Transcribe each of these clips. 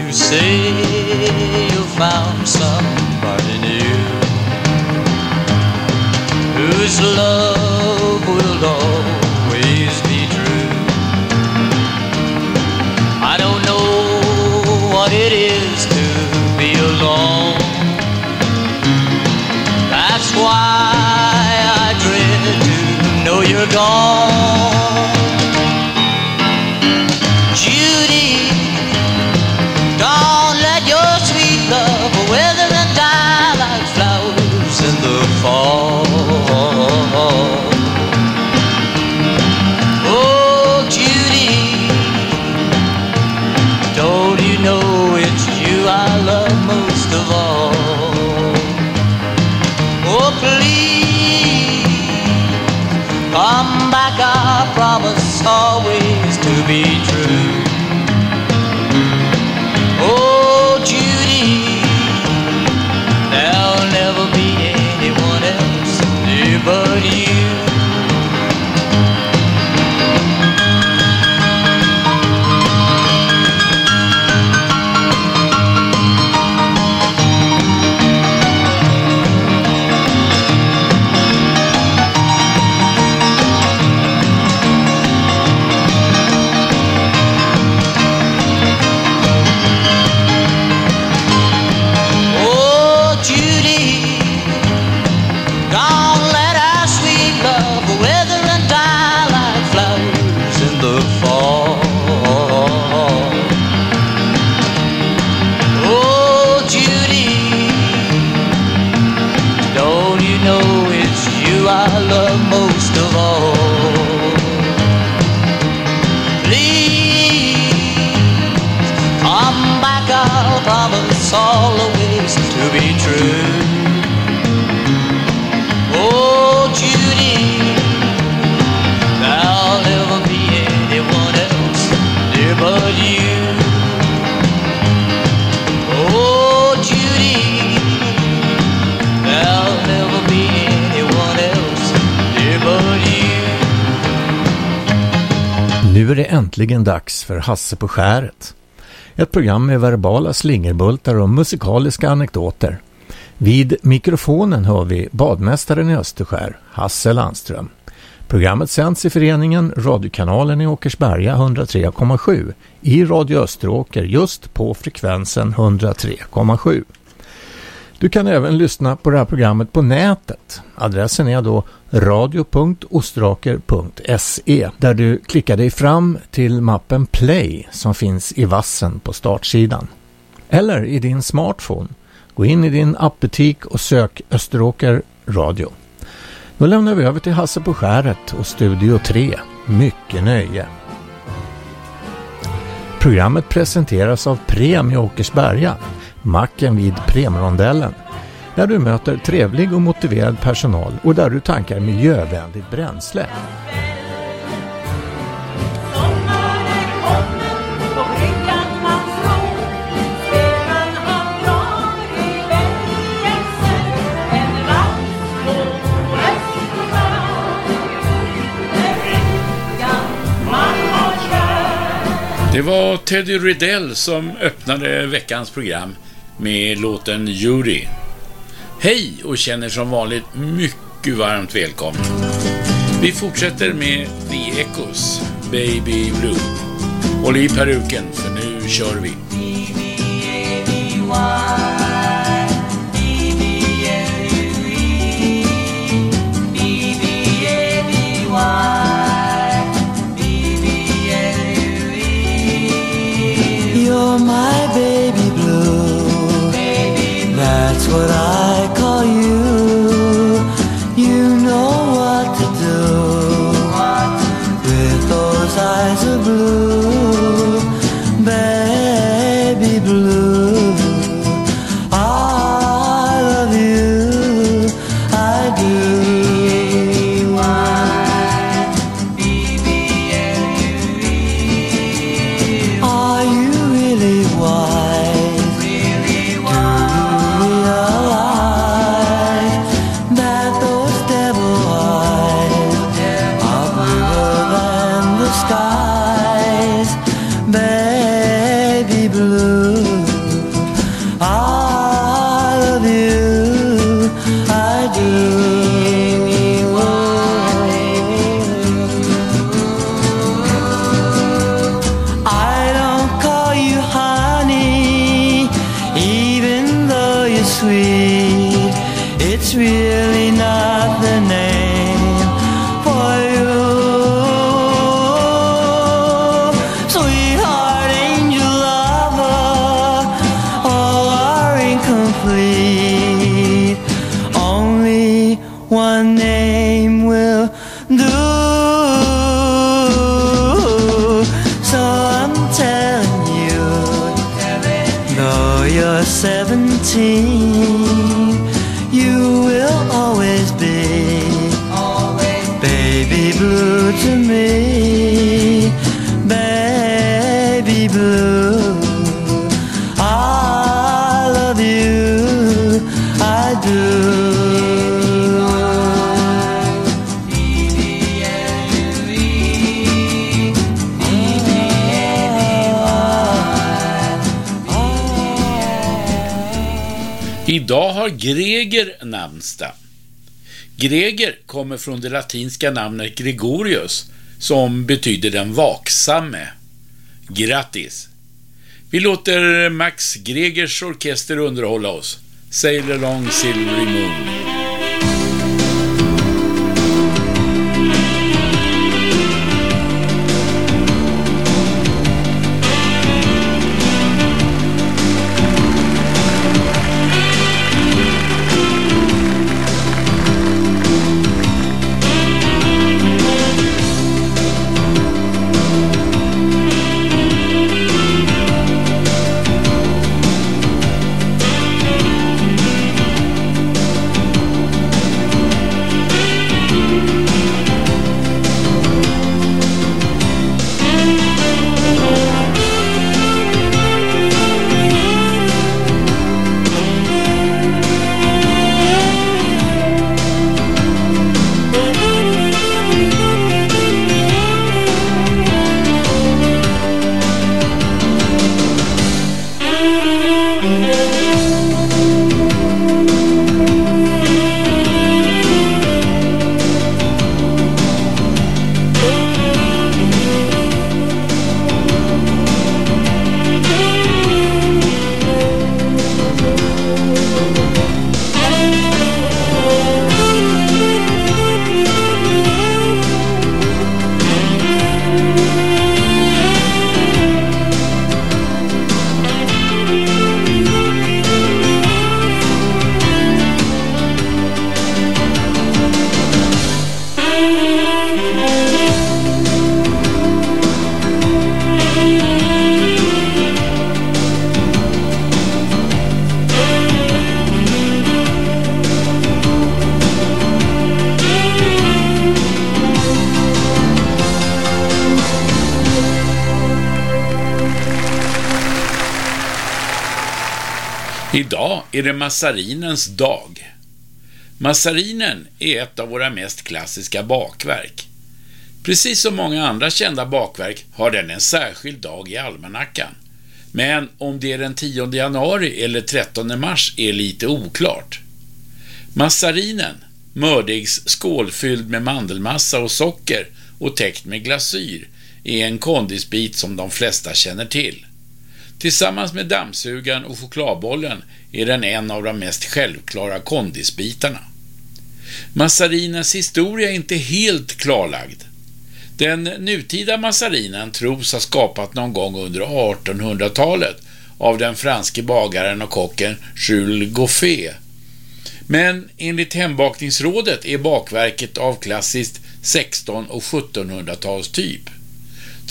you say you found somebody new whose love will always be true. I don't know what it is to be alone. That's why I dread to know you're gone. Äntligen dags för Hasse på skäret. Ett program med verbala slingerbultar och musikaliska anekdoter. Vid mikrofonen hör vi badmästaren i Österskär, Hasse Landström. Programmet sänds i föreningen Radiokanalen i Åkersberga 103,7 i Radio Österåker just på frekvensen 103,7. Du kan även lyssna på det här programmet på nätet. Adressen är då radio.ostraker.se där du klickar dig fram till mappen Play som finns i vassen på startsidan. Eller i din smartphone. Gå in i din appbutik och sök Österåker Radio. Då lämnar vi över till Hasse på skäret och Studio 3. Mycket nöje! Programmet presenteras av Premie i Åkersberga, macken vid Premrondellen, där du möter trevlig och motiverad personal och där du tankar miljövänligt bränsle. Det var Teddy Riddell som öppnade veckans program med låten Judy. Hej och känner som vanligt mycket varmt välkomna. Vi fortsätter med The Echoes, Baby Blue. Håll i peruken för nu kör vi. You're my baby what I call you. You know what to do with those eyes of blue, Greger kommer från det latinska namnet Gregorius som betyder den vaksamme. Grattis! Vi låter Max Gregers orkester underhålla oss. Sail along Silvery Moon. Är det massarinens dag. Massarinen är ett av våra mest klassiska bakverk. Precis som många andra kända bakverk har den en särskild dag i almanackan. Men om det är den 10 januari eller 13 mars är lite oklart. Massarinen, mördigs skålfylld med mandelmassa och socker och täckt med glasyr, är en kondisbit som de flesta känner till. Tillsammans med dammsugaren och chokladbollen är den en av de mest självklara kondisbitarna. Massarinens historia är inte helt klarlagd. Den nutida massarinen tros ha skapat någon gång under 1800-talet av den franske bagaren och kocken Jules Goffet. Men enligt Hembakningsrådet är bakverket av klassiskt 16 och 1700-tals typ.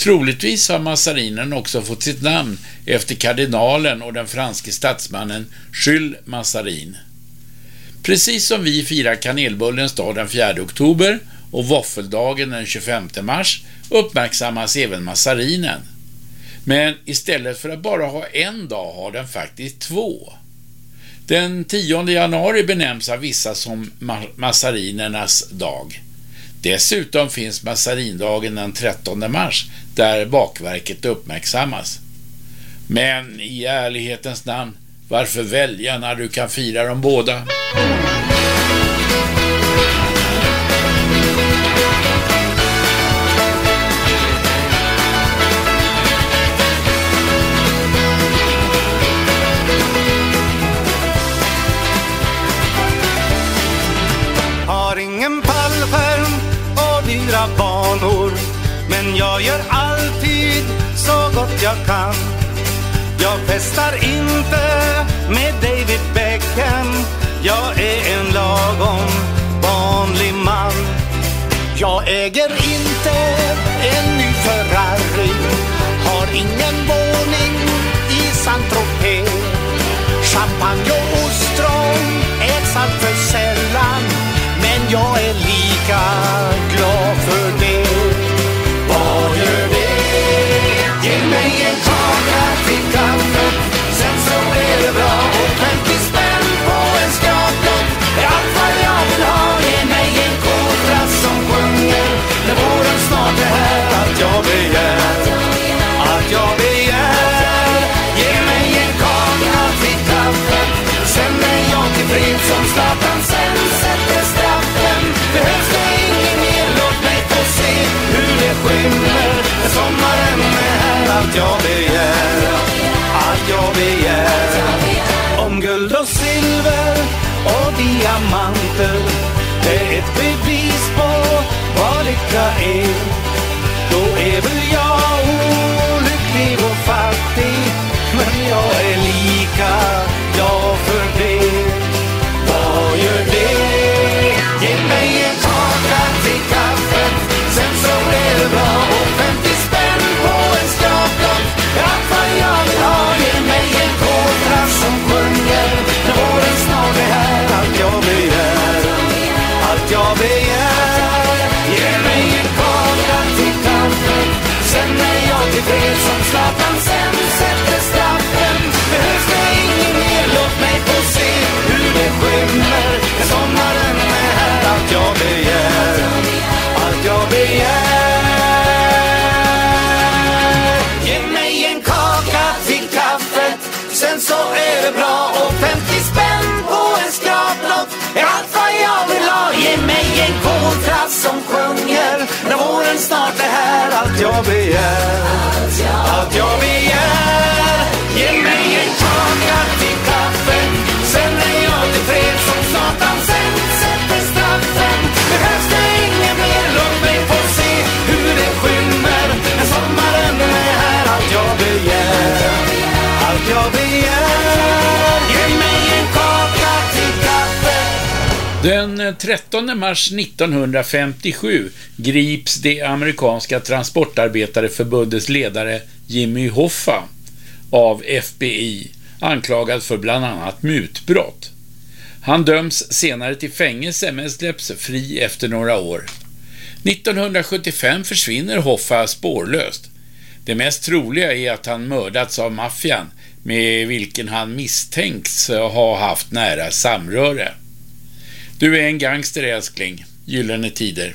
Troligtvis har massarinen också fått sitt namn efter kardinalen och den franske statsmannen Jules Massarin. Precis som vi firar kanelbullens dag den 4 oktober och våffeldagen den 25 mars uppmärksammas även massarinen. Men istället för att bara ha en dag har den faktiskt två. Den 10 januari benämns av vissa som massarinernas dag. Dessutom finns massarindagen den 13 mars där bakverket uppmärksammas. Men i ärlighetens namn, varför välja när du kan fira dem båda? hundra banor Men jag gör alltid så gott jag kan. Jag festar inte med David Beckham Jag är en lagom vanlig man. Jag äger inte en ny Ferrari. Har ingen våning i Saint-Tropez. Champagne och ostron äts allt för sällan. Men jag är lika glad för och diamanter Det är ett bevis på vad lycka är. Då är väl jag bra. Och 50 spänn på en skraplott är allt vad jag vill ha. Ge mig en koltrast som sjunger när våren snart är här. Allt jag begär, allt jag begär. Ge mig en kaka till kaffet, sen är jag tillfreds som Satan sen sätter straffen. Behövs det inget mer, låt mig få se hur det skymmer när sommaren är här. Allt jag begär, allt jag begär. Den 13 mars 1957 grips det amerikanska transportarbetareförbundets ledare Jimmy Hoffa av FBI anklagad för bland annat mutbrott. Han döms senare till fängelse men släpps fri efter några år. 1975 försvinner Hoffa spårlöst. Det mest troliga är att han mördats av maffian med vilken han misstänks ha haft nära samröre. Du är en gangster älskling. Gyllene tider.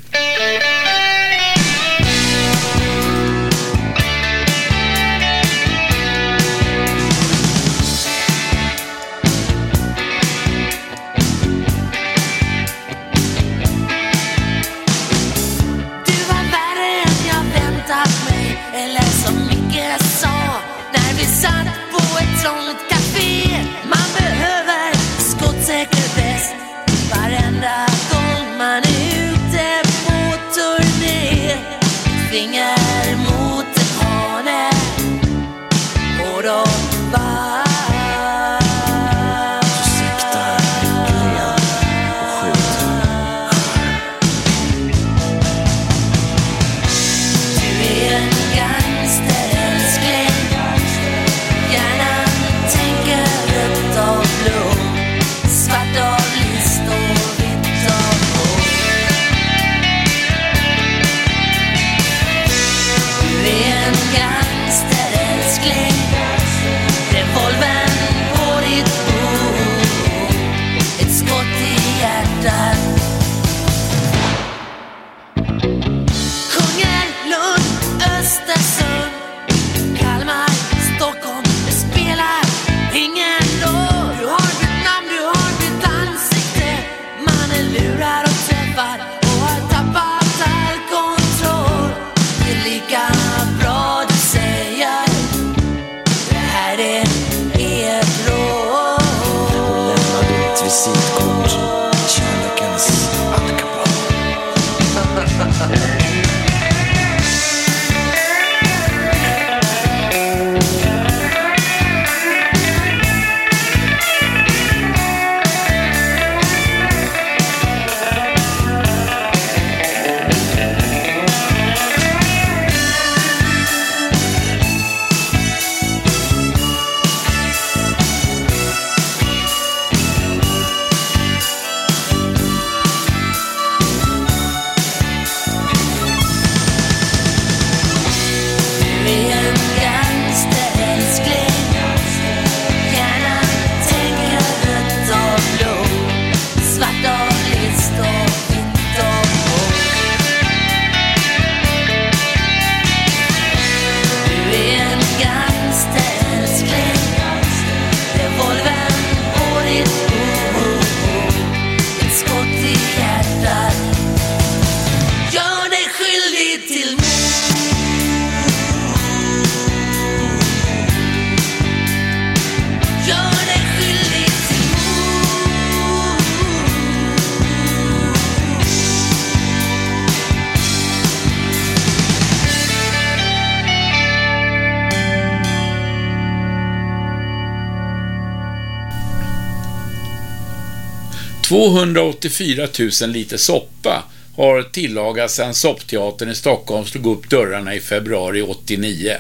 284 000 liter soppa har tillagats sedan Soppteatern i Stockholm slog upp dörrarna i februari 89.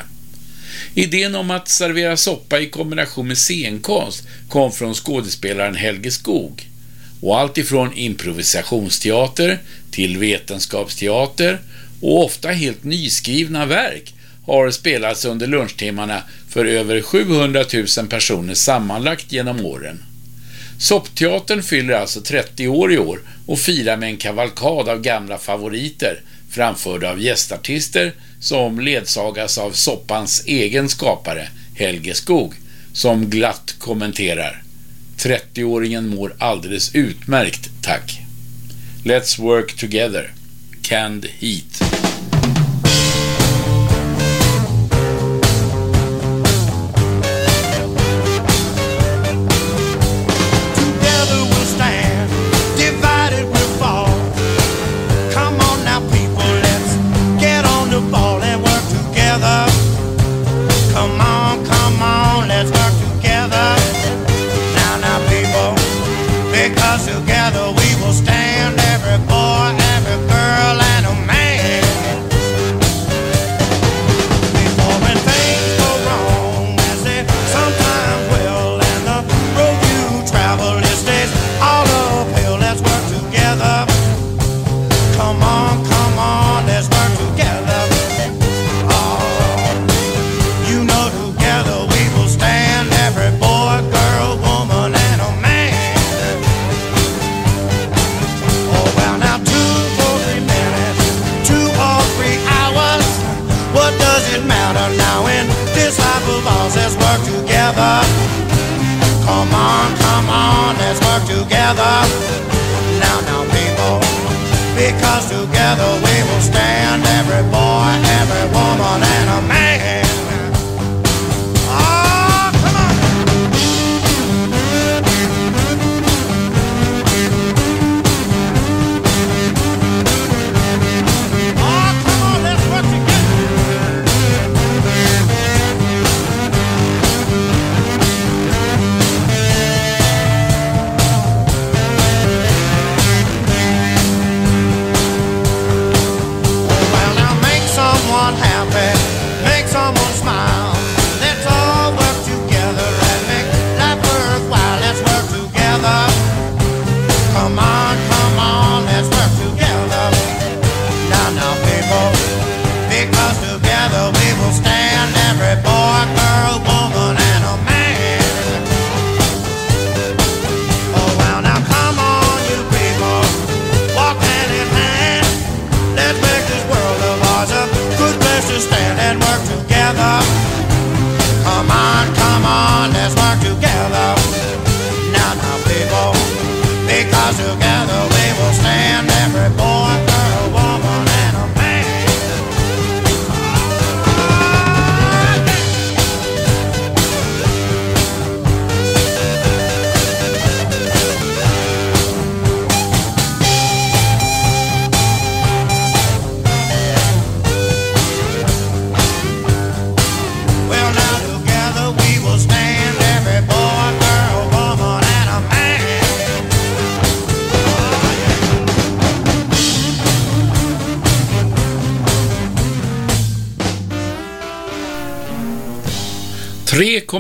Idén om att servera soppa i kombination med scenkonst kom från skådespelaren Helge Skog. Och allt ifrån improvisationsteater till vetenskapsteater och ofta helt nyskrivna verk har spelats under lunchtimmarna för över 700 000 personer sammanlagt genom åren. Soppteatern fyller alltså 30 år i år och firar med en kavalkad av gamla favoriter framförda av gästartister som ledsagas av soppans egen skapare Helge Skog som glatt kommenterar 30-åringen mår alldeles utmärkt, tack. Let's work together. Canned heat.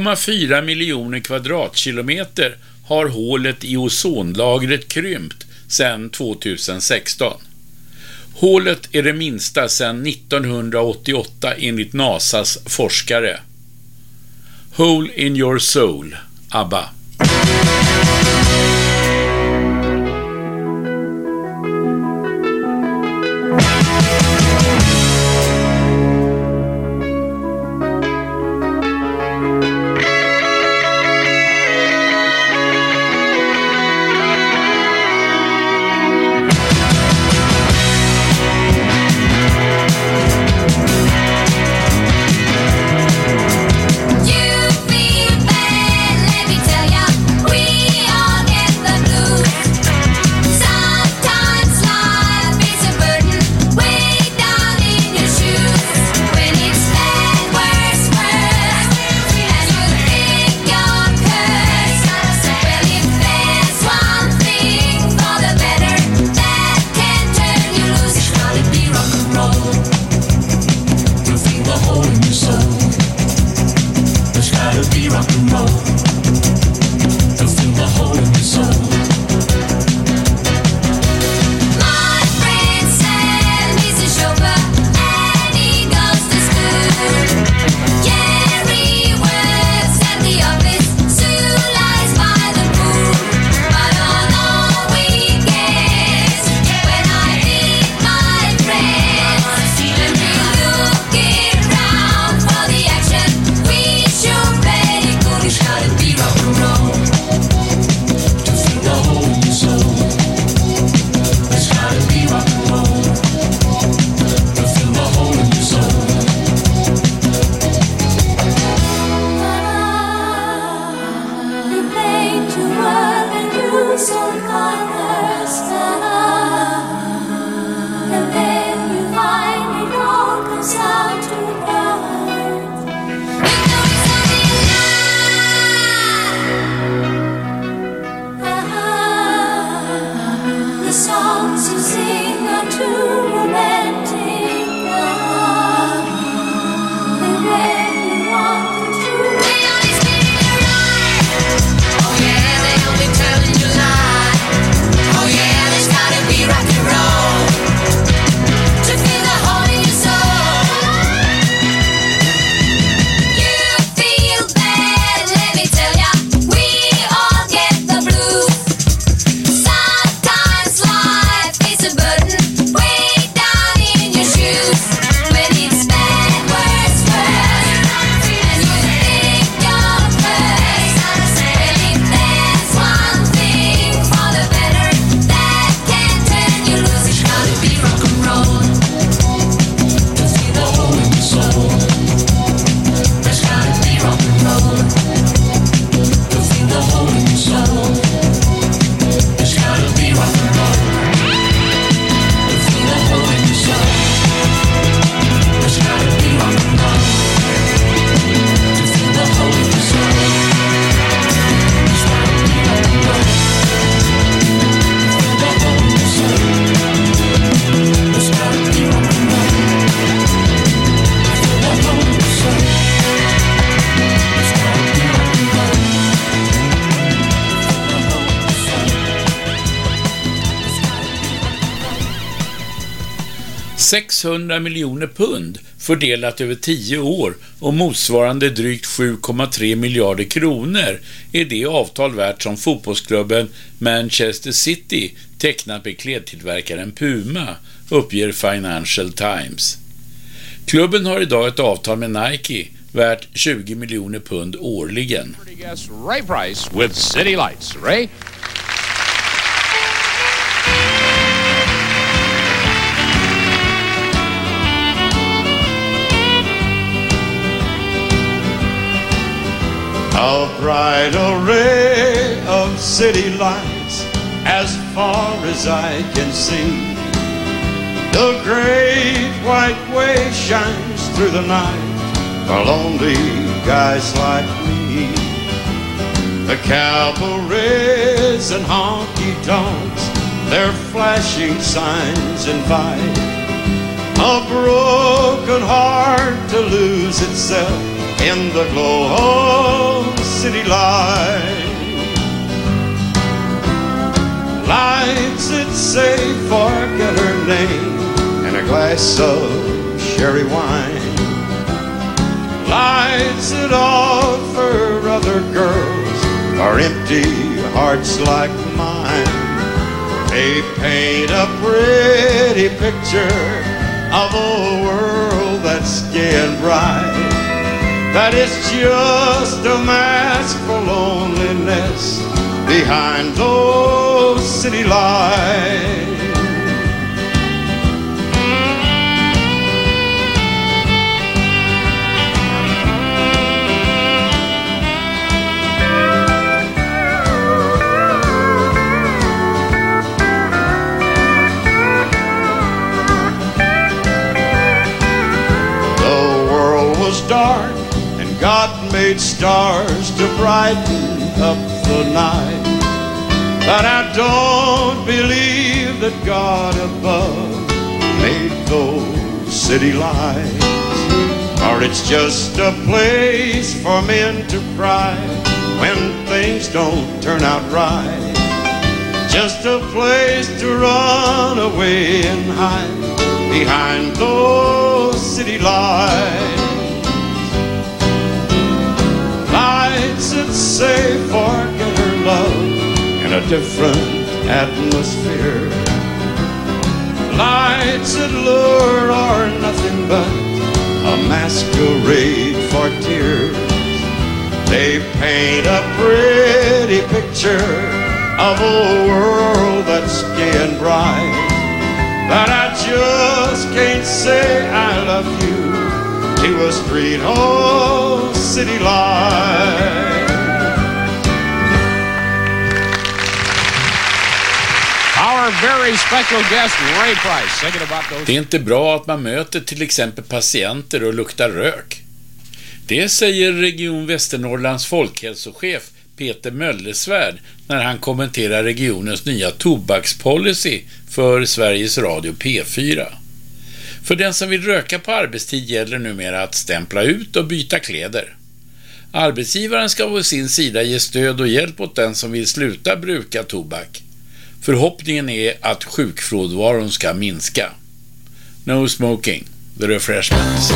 1,4 miljoner kvadratkilometer har hålet i ozonlagret krympt sedan 2016. Hålet är det minsta sedan 1988 enligt NASAs forskare. Hole in your soul, ABBA. 600 miljoner pund fördelat över 10 år och motsvarande drygt 7,3 miljarder kronor är det avtal värt som fotbollsklubben Manchester City tecknat med klädtillverkaren Puma, uppger Financial Times. Klubben har idag ett avtal med Nike värt 20 miljoner pund årligen. Ray Price with City Lights. Ray? A bright array of city lights as far as I can see. The great white way shines through the night for lonely guys like me. The cabarets and honky tonks, their flashing signs invite a broken heart to lose itself in the glow of city light. Lights that say forget her name and a glass of sherry wine. Lights that offer other girls are empty hearts like mine. They paint a pretty picture of a world that's gay and bright. That is just a mask for loneliness behind those city lights. Dark, and God made stars to brighten up the night. But I don't believe that God above made those city lights. Or it's just a place for men to cry when things don't turn out right. Just a place to run away and hide behind those city lights. Say forget her love in a different atmosphere. Lights that lure are nothing but a masquerade for tears. They paint a pretty picture of a world that's gay and bright. But I just can't say I love you to a street or city light. Det är inte bra att man möter till exempel patienter och luktar rök. Det säger Region Västernorrlands folkhälsochef Peter Möllesvärd när han kommenterar regionens nya tobakspolicy för Sveriges Radio P4. För den som vill röka på arbetstid gäller numera att stämpla ut och byta kläder. Arbetsgivaren ska å sin sida ge stöd och hjälp åt den som vill sluta bruka tobak. Förhoppningen är att sjukfrånvaron ska minska. No smoking, the refreshments.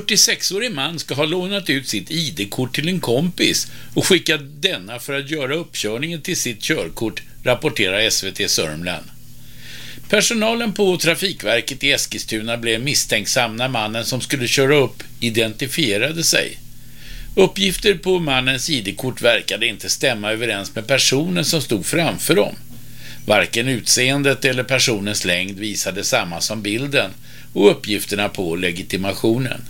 46-årig man ska ha lånat ut sitt ID-kort till en kompis och skickat denna för att göra uppkörningen till sitt körkort, rapporterar SVT Sörmland. Personalen på Trafikverket i Eskilstuna blev misstänksam när mannen som skulle köra upp identifierade sig. Uppgifter på mannens ID-kort verkade inte stämma överens med personen som stod framför dem. Varken utseendet eller personens längd visade samma som bilden och uppgifterna på legitimationen.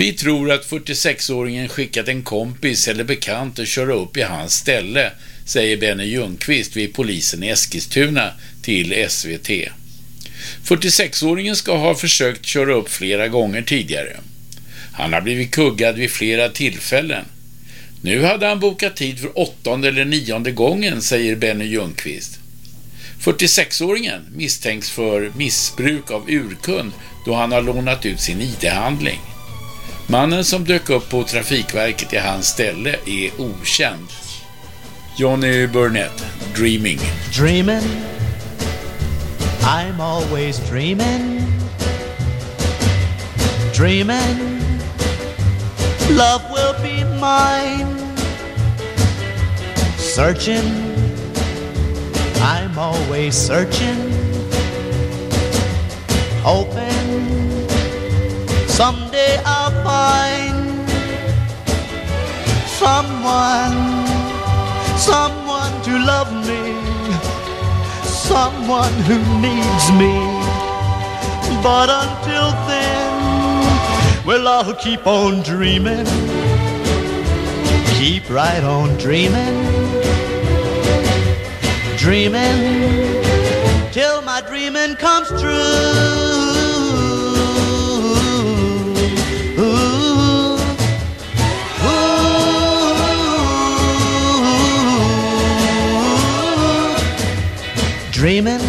Vi tror att 46-åringen skickat en kompis eller bekant att köra upp i hans ställe, säger Benny Ljungqvist vid polisen i Eskilstuna till SVT. 46-åringen ska ha försökt köra upp flera gånger tidigare. Han har blivit kuggad vid flera tillfällen. Nu hade han bokat tid för åttonde eller nionde gången, säger Benny Ljungqvist. 46-åringen misstänks för missbruk av urkund då han har lånat ut sin ID-handling. Mannen som dök upp på Trafikverket i hans ställe är okänd. Johnny Burnett, Dreaming. Dreaming, I'm always dreaming. Dreaming, love will be mine. Searching, I'm always searching. Hoping someday I'll find someone, someone to love me someone who needs me. But until then, well, I'll keep on dreaming. Keep right on dreaming. Dreaming till my dreaming comes true. Dreaming,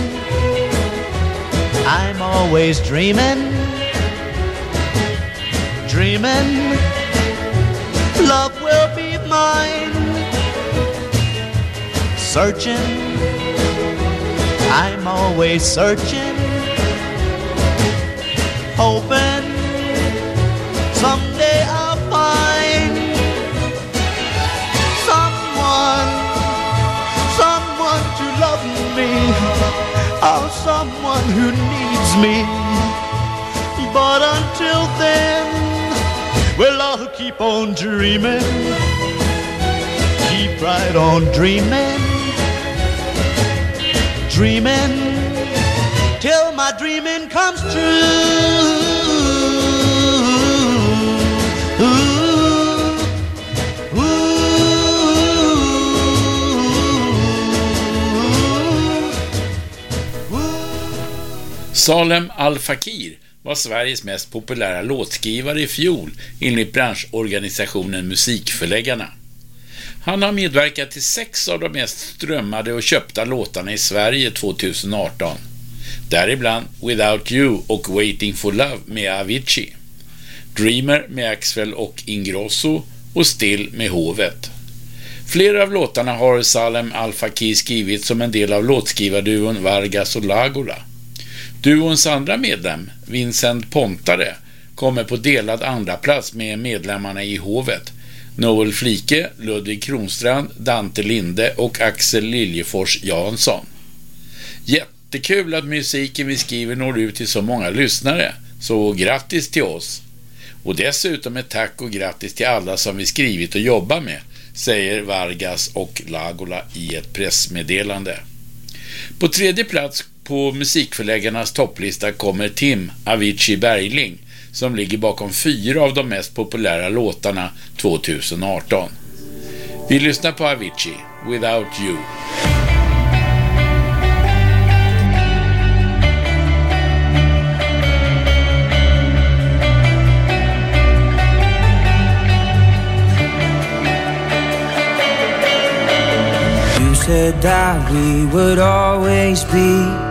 I'm always dreaming. Dreaming, love will be mine. Searching, I'm always searching. Hoping me. But until then, well, I'll keep on dreaming. Keep right on dreaming. Dreaming till my dreaming comes Salem Al Fakir var Sveriges mest populära låtskrivare i fjol enligt branschorganisationen Musikförläggarna. Han har medverkat till sex av de mest strömmade och köpta låtarna i Sverige 2018. Däribland Without You och Waiting for Love med Avicii. Dreamer med Axwell och Ingrosso och Still med Hovet. Flera av låtarna har Salem Al Fakir skrivit som en del av låtskrivarduon Vargas och Lagola. Duons andra medlem, Vincent Pontare, kommer på delad andra plats med medlemmarna i Hovet, Noel Flike, Ludvig Kronstrand, Dante Linde och Axel Liljefors Jansson. Jättekul att musiken vi skriver når ut till så många lyssnare, så grattis till oss! Och dessutom ett tack och grattis till alla som vi skrivit och jobbar med, säger Vargas och Lagola i ett pressmeddelande. På tredje plats på musikförläggarnas topplista kommer Tim Avicii Bergling som ligger bakom fyra av de mest populära låtarna 2018. Vi lyssnar på Avicii, Without You. You said that we would always be.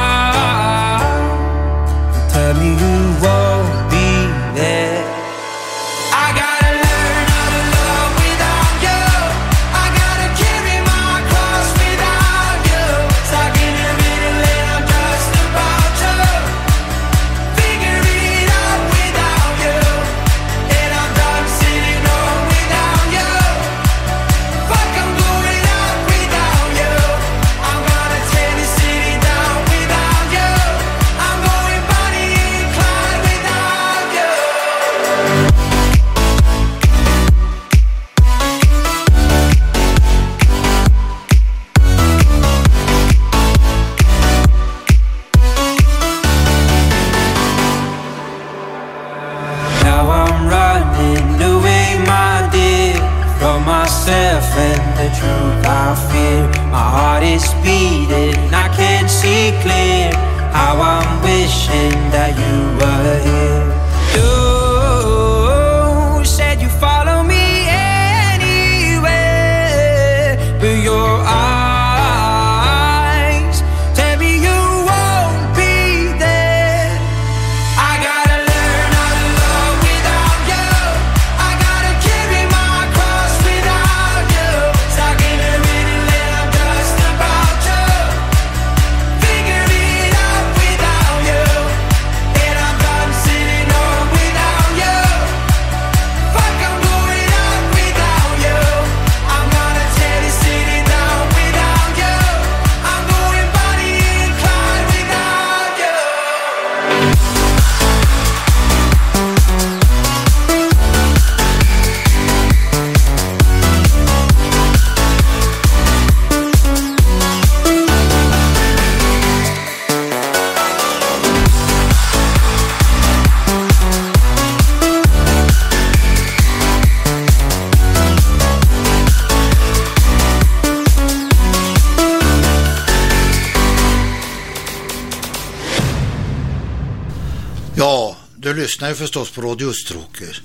lyssnar ju förstås på Radio Österåker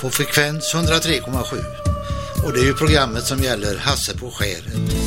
på frekvens 103,7 och det är ju programmet som gäller Hasse på skäret.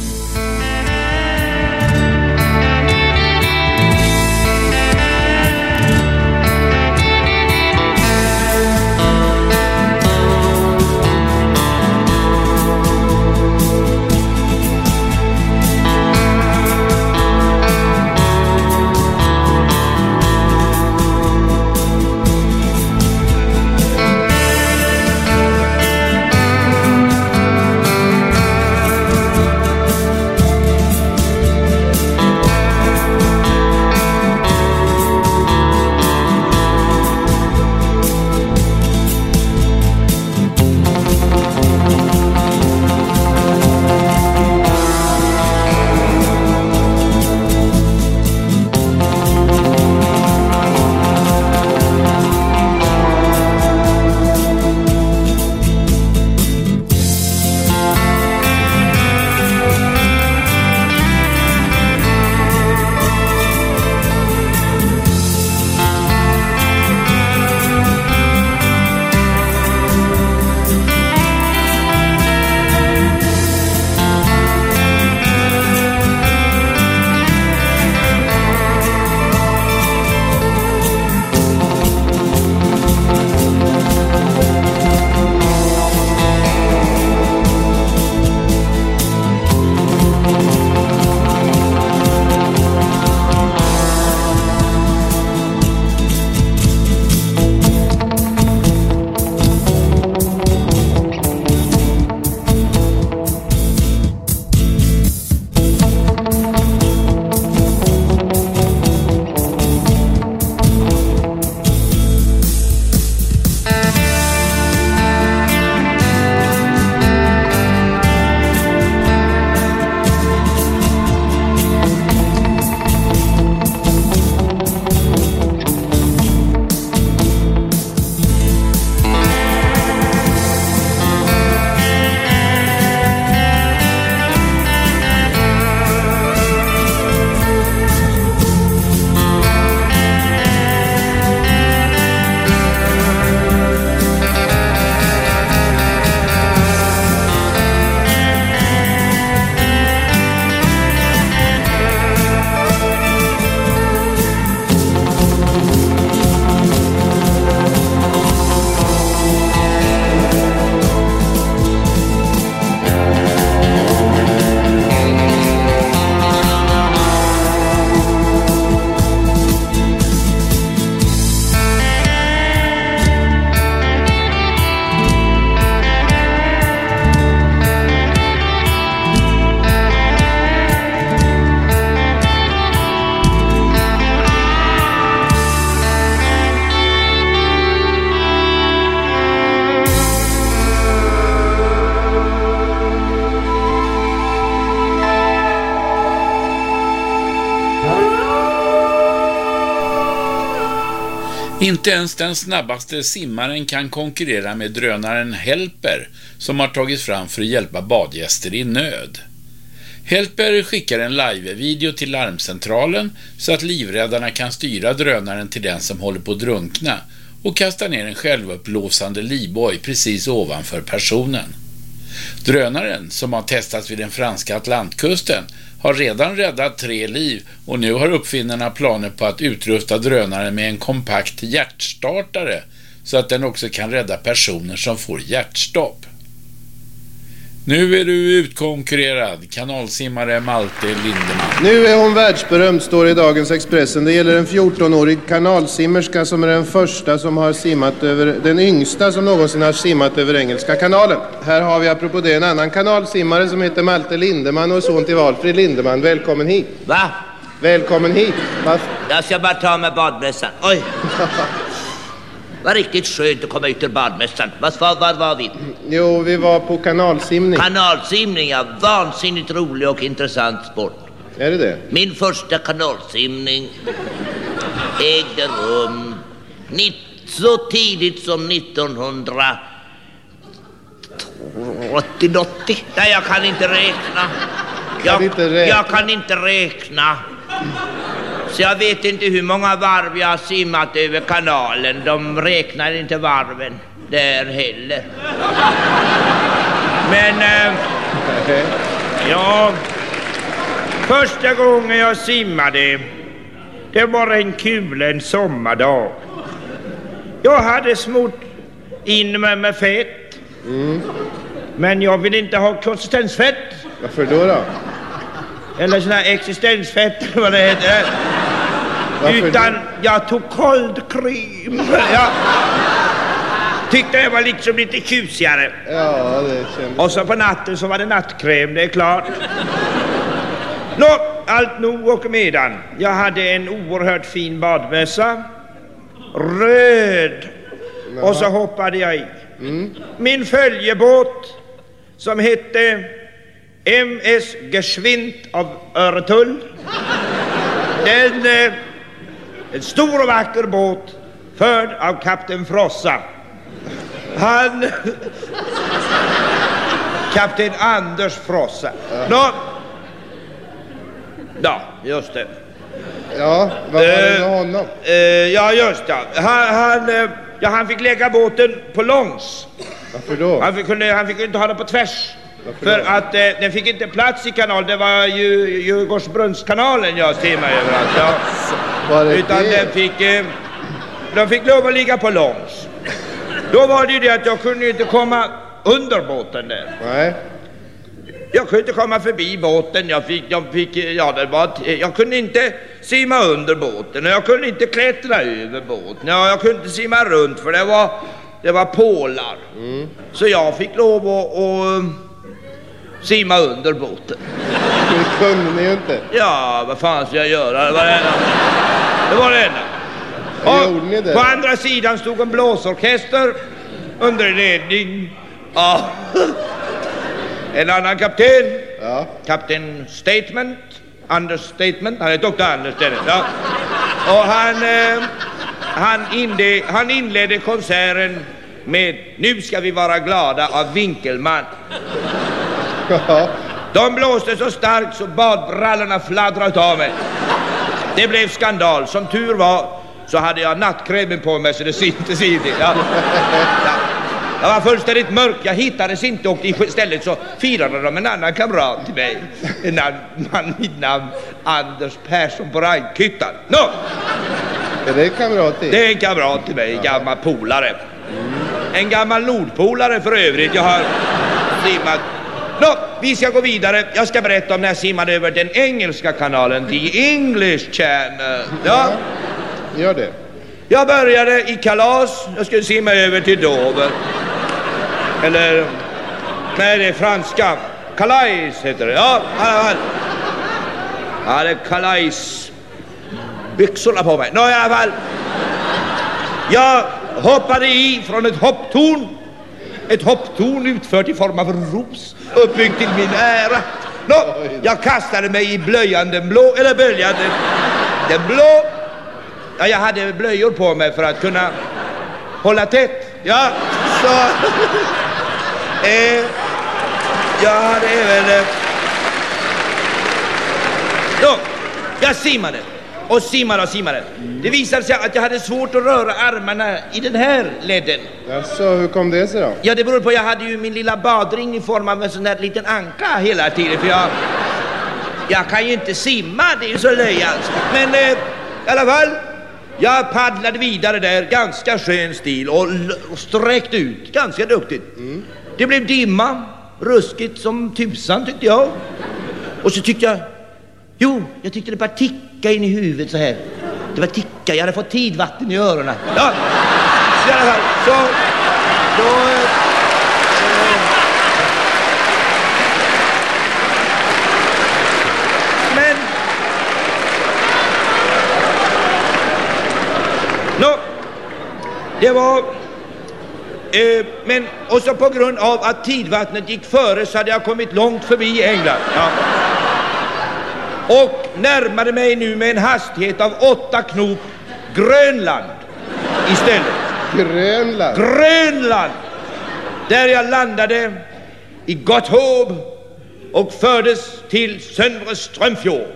Inte ens den snabbaste simmaren kan konkurrera med drönaren Helper som har tagits fram för att hjälpa badgäster i nöd. Helper skickar en live-video till larmcentralen så att livräddarna kan styra drönaren till den som håller på att drunkna och kasta ner en självuppblåsande livboj precis ovanför personen. Drönaren, som har testats vid den franska Atlantkusten, har redan räddat tre liv och nu har uppfinnarna planer på att utrusta drönaren med en kompakt hjärtstartare så att den också kan rädda personer som får hjärtstopp. Nu är du utkonkurrerad, kanalsimmare Malte Lindeman. Nu är hon världsberömd, står det i dagens Expressen. Det gäller en 14-årig kanalsimmerska som är den första som har simmat över, den yngsta som någonsin har simmat över Engelska kanalen. Här har vi apropå det en annan kanalsimmare som heter Malte Lindeman och är son till Valfrid Lindeman. Välkommen hit. Va? Välkommen hit. Va? Jag ska bara ta med badmössan. Oj! Vad riktigt skönt att komma ut ur badmössan. Vad var, var var vi? Jo, vi var på kanalsimning. Kanalsimning, ja. Vansinnigt rolig och intressant sport. Är det det? Min första kanalsimning ägde rum så tidigt som 1980. Nej, jag kan inte räkna. Jag, inte räkna? jag kan inte räkna. Så jag vet inte hur många varv jag har simmat över kanalen. De räknar inte varven där heller. Men... Eh, ja... Första gången jag simmade, det var en kul en sommardag. Jag hade smort in mig med fett, men jag vill inte ha konsistensfett. Varför då? då? Eller här existensfett, eller vad det heter. Varför Utan det? jag tog cold cream. Jag tyckte det var liksom lite tjusigare. Ja, det kändes... Och så på natten så var det nattkräm, det är klart. Nå, allt nog och medan. Jag hade en oerhört fin badmössa. Röd. Och så hoppade jag i. Min följebåt som hette MS Geschwind av Öretull. Den, eh, en stor och vacker båt förd av kapten Frossa. Han... Kapten Anders Frossa. Nå... Ja, just det. Ja, vad var det Eh, med honom? Eh, ja, just det. Han, han, eh, ja, han fick lägga båten på långs. Varför då? Han fick, kunde, han fick inte ha den på tvärs. För att eh, den fick inte plats i kanalen. Det var ju Djurgårdsbrunnskanalen jag simmade över. Alltså. Var det Utan det? den fick... Eh, de fick lov att ligga på långs. Då var det ju det att jag kunde inte komma under båten där. Nej. Jag kunde inte komma förbi båten. Jag fick, jag fick, ja det var, jag kunde inte simma under båten och jag kunde inte klättra över båten. Ja, jag kunde inte simma runt för det var, det var pålar. Så jag fick lov att simma under båten. Det kunde ni ju inte. Ja, vad fan ska jag göra? Det var det enda. Det var det enda. Gjorde ni där? på andra sidan stod en blåsorkester under ledning av en annan kapten. Ja. Kapten Statement, Anders Statement, han är doktor Anders. Ja. Och han, eh, han, inle, han inledde konserten med Nu ska vi vara glada av Winkelmann. De blåste så starkt så badbrallorna fladdrade av mig. Det blev skandal. Som tur var så hade jag nattkrämen på mig så det syntes inte. Ja. Ja. Jag var fullständigt mörk, jag hittades inte och istället så firade de en annan kamrat till mig. En man vid namn Anders Persson på Rajkyttan. Nå, Är det en kamrat till? det är en kamrat till mig, en gammal polare. En gammal nordpolare för övrigt. Jag har simmat. Nå, vi ska gå vidare. Jag ska berätta om när jag simmade över den engelska kanalen, The English Channel. Ja, Gör det. jag började i kalas. Jag skulle simma över till Dover. Eller, nej det är franska. Calais heter det. Ja, fall. Jag hade Calais byxorna på mig. Nå, i alla fall. Jag hoppade i från ett hopptorn. Ett hopptorn utfört i form av en ros, uppbyggt till min ära. Nå, jag kastade mig i blöjan den blå, eller böljan den blå. Ja, jag hade blöjor på mig för att kunna hålla tätt. Ja, så... eh, jag hade även... Eh, Jag simmade och simmade och simmade. Det visade sig att jag hade svårt att röra armarna i den här ledden. Jaså, hur kom det sig då? Ja, det beror på att jag hade ju min lilla badring i form av en sån där liten anka hela tiden för jag... Jag kan ju inte simma, det är ju så alltså. Men eh, i alla fall, jag paddlade vidare där, ganska skön stil och, och sträckte ut, ganska duktigt. Det blev dimma, ruskigt som tusan tyckte jag. Och så tyckte jag, jo, jag tyckte det bara ticka in i huvudet så här. Det var ticka, jag hade fått tidvatten i öronen. Ja, så i alla fall, så... Då, eh, Men... Nå, det var... Eh, men, och så på grund av att tidvattnet gick före så hade jag kommit långt förbi England. Ja. Och närmade mig nu med en hastighet av åtta knop Grönland istället. Grönland? Grönland! Där jag landade i Gotthåb och fördes till Söndre Strömfjord.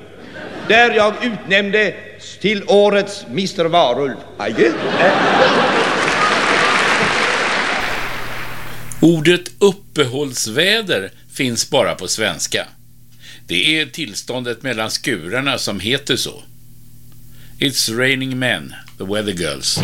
Där jag utnämndes till årets Mr Varulv. Adjö. Ordet uppehållsväder finns bara på svenska. Det är tillståndet mellan skurarna som heter så. It's raining men, the weather girls.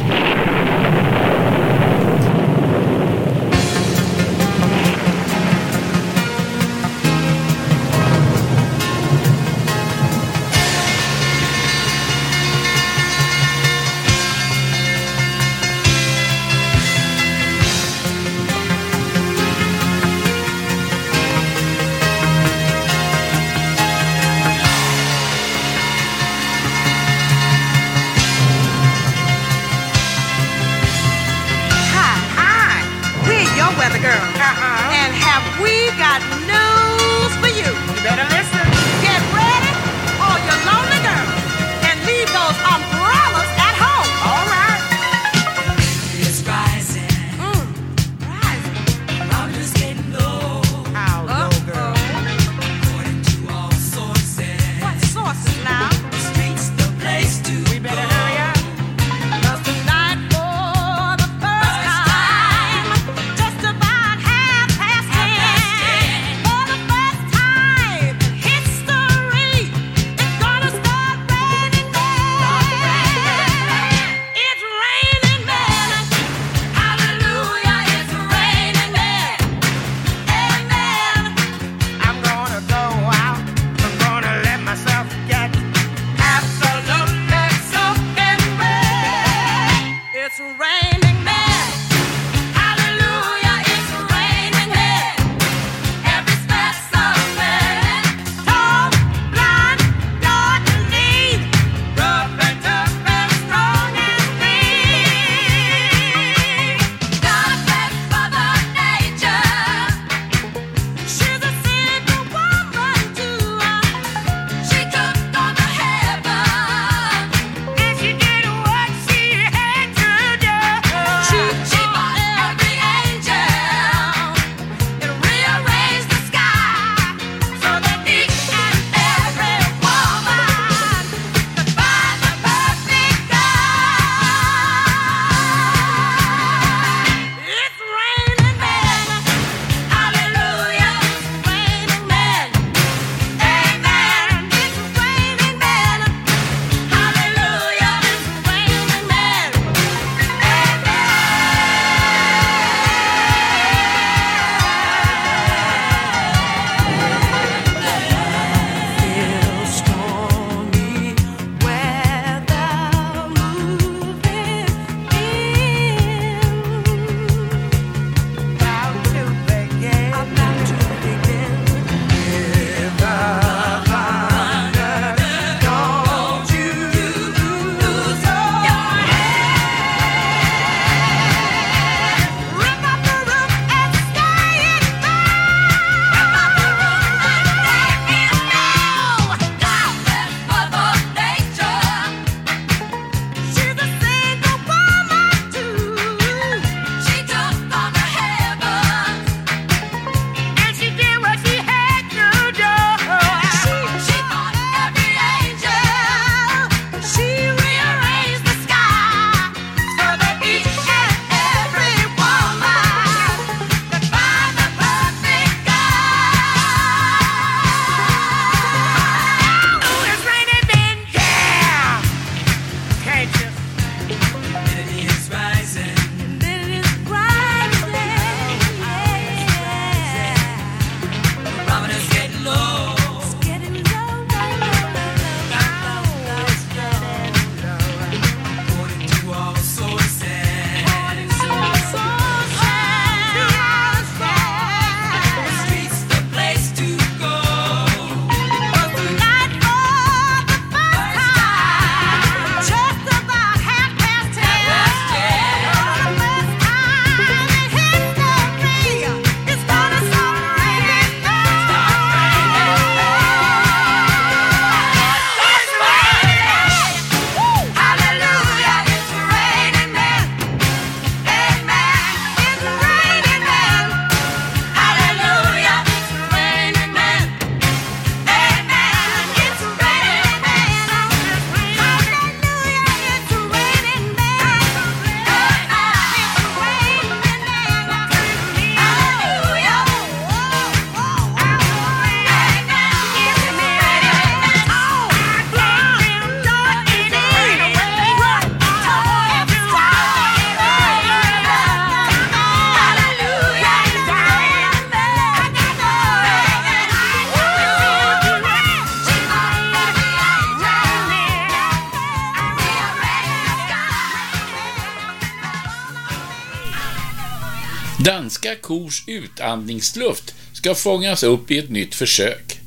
Danska kors utandningsluft ska fångas upp i ett nytt försök.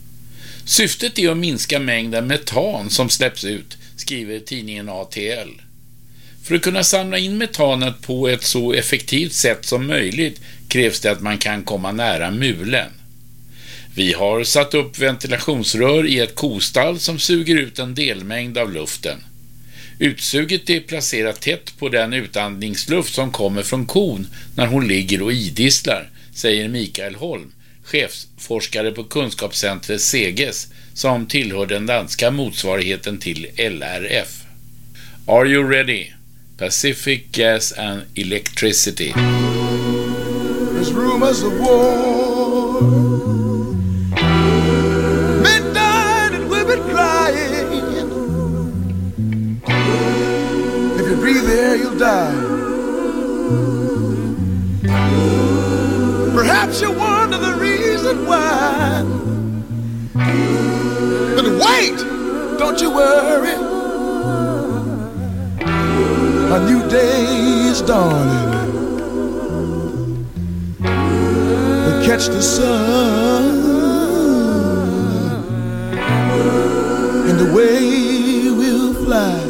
Syftet är att minska mängden metan som släpps ut, skriver tidningen ATL. För att kunna samla in metanet på ett så effektivt sätt som möjligt krävs det att man kan komma nära mulen. Vi har satt upp ventilationsrör i ett kostall som suger ut en delmängd av luften. Utsuget är placerat tätt på den utandningsluft som kommer från kon när hon ligger och idisslar, säger Mikael Holm, chefsforskare på kunskapscentret Seges, som tillhör den danska motsvarigheten till LRF. Are you ready? Pacific Gas and Electricity. If you breathe the air, you'll die. Perhaps you wonder the reason why. But wait, don't you worry. A new day is dawning. We catch the sun and away we'll fly.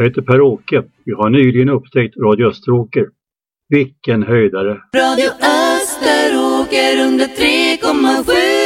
Jag heter Per-Åke. Vi har nyligen upptäckt Radio Österåker. Vilken höjdare! Radio Österåker 103,7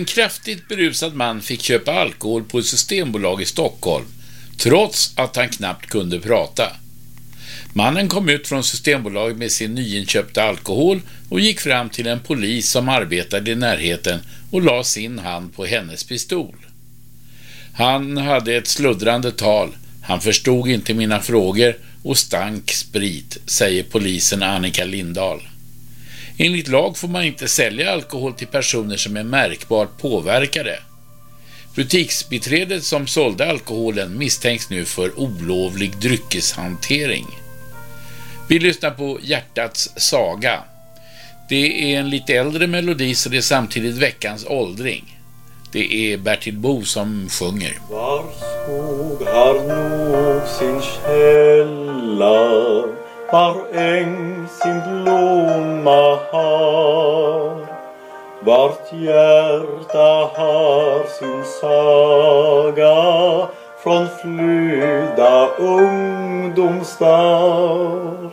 En kraftigt berusad man fick köpa alkohol på ett systembolag i Stockholm, trots att han knappt kunde prata. Mannen kom ut från Systembolaget med sin nyinköpta alkohol och gick fram till en polis som arbetade i närheten och la sin hand på hennes pistol. Han hade ett sluddrande tal, han förstod inte mina frågor och stank sprit, säger polisen Annika Lindahl. Enligt lag får man inte sälja alkohol till personer som är märkbart påverkade. Butiksbiträdet som sålde alkoholen misstänks nu för olovlig dryckeshantering. Vi lyssnar på Hjärtats saga. Det är en lite äldre melodi så det är samtidigt veckans åldring. Det är Bertil Bo som sjunger. Var skog har nog sin källa var äng sin blomma har Vart hjärta har sin saga. Från flydda ungdomsdagar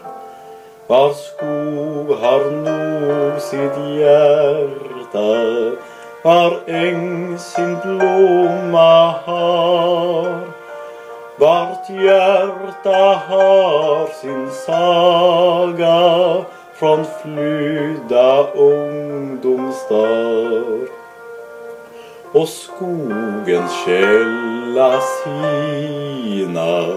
Var skog har nog sitt hjärta. Var äng sin blomma har vart hjärta har sin saga från flydda ungdomsdagar och skogens källa sinar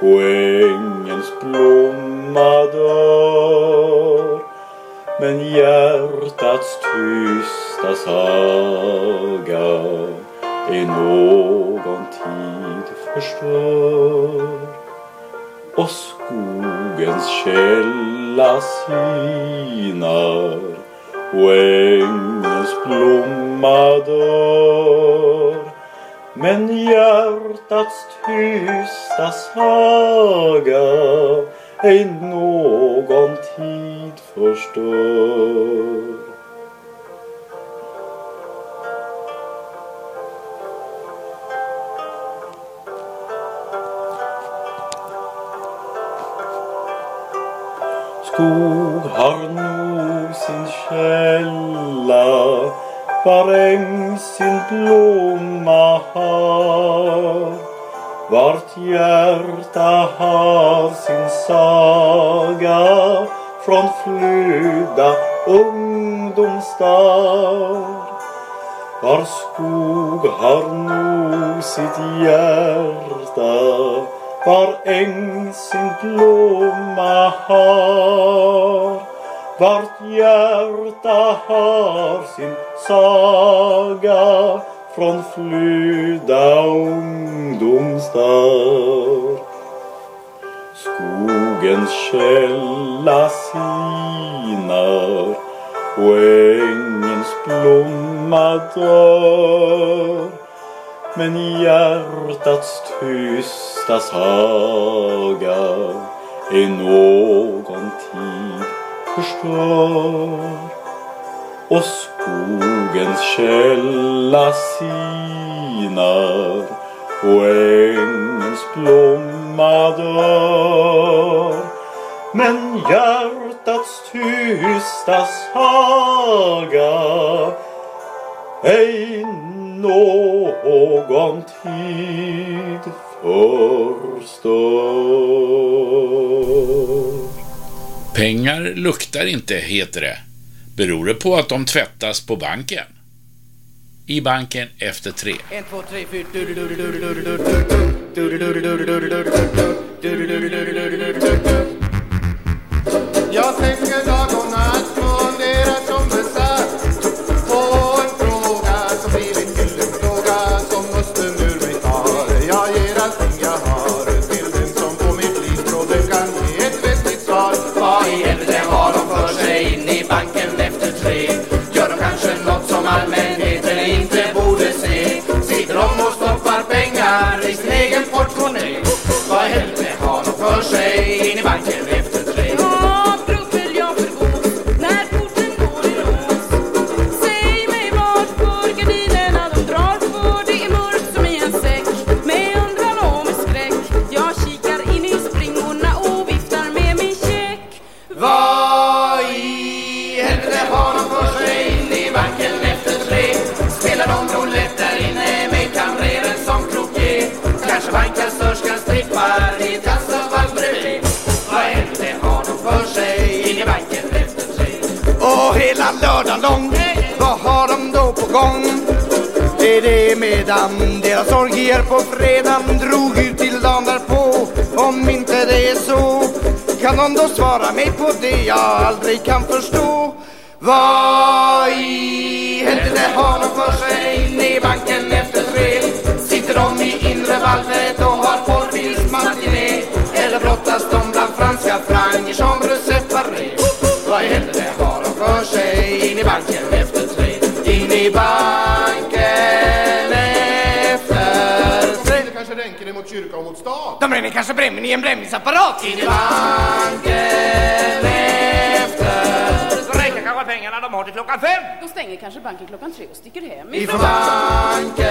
och ängens blomma dör. Men hjärtats tysta saga är någon tid förstör och skogens källa sinar och ängens blomma dör men hjärtats tysta saga ej någon tid förstör. Skog har nog sin källa var äng sin blomma har. Vart hjärta har sin saga från flöda ungdomsdag. Var skog har nog sitt hjärta, var äng sin blomma har. Vart hjärta har sin saga från flöda ungdomsdar. Skogens källa sinar och ängens blomma dör. Men hjärtats tysta saga är någon tid förstör. Och skogens källa sinar och ängens blomma dör. Men hjärtats tysta saga ej någon tid förstör. Pengar luktar inte, heter det. Beror det på att de tvättas på banken? I banken efter tre. En, två, tre, fyra. Jag tänker sig in i banken efter hela lördagen lång, vad har de då på gång? Är det medan deras orgier på fredagen drog ut till dagen därpå? Om inte det är så, kan någon då svara mig på det jag aldrig kan förstå? Vad i helvete har de för sig inne i banken efter tre? Sitter de i inre valvet och har porrfilmsmatiné? Eller brottas de bland franska franger som separé? Vad i helvete sig in i banken efter tre? In i banken efter tre? Det kanske ränker emot kyrka och mot stad. De bränner kanske brännvin i en brännvinsapparat In i banken efter Räcker kanske pengarna de har till klockan fem Då stänger kanske banken klockan tre och sticker hem Ifrån banken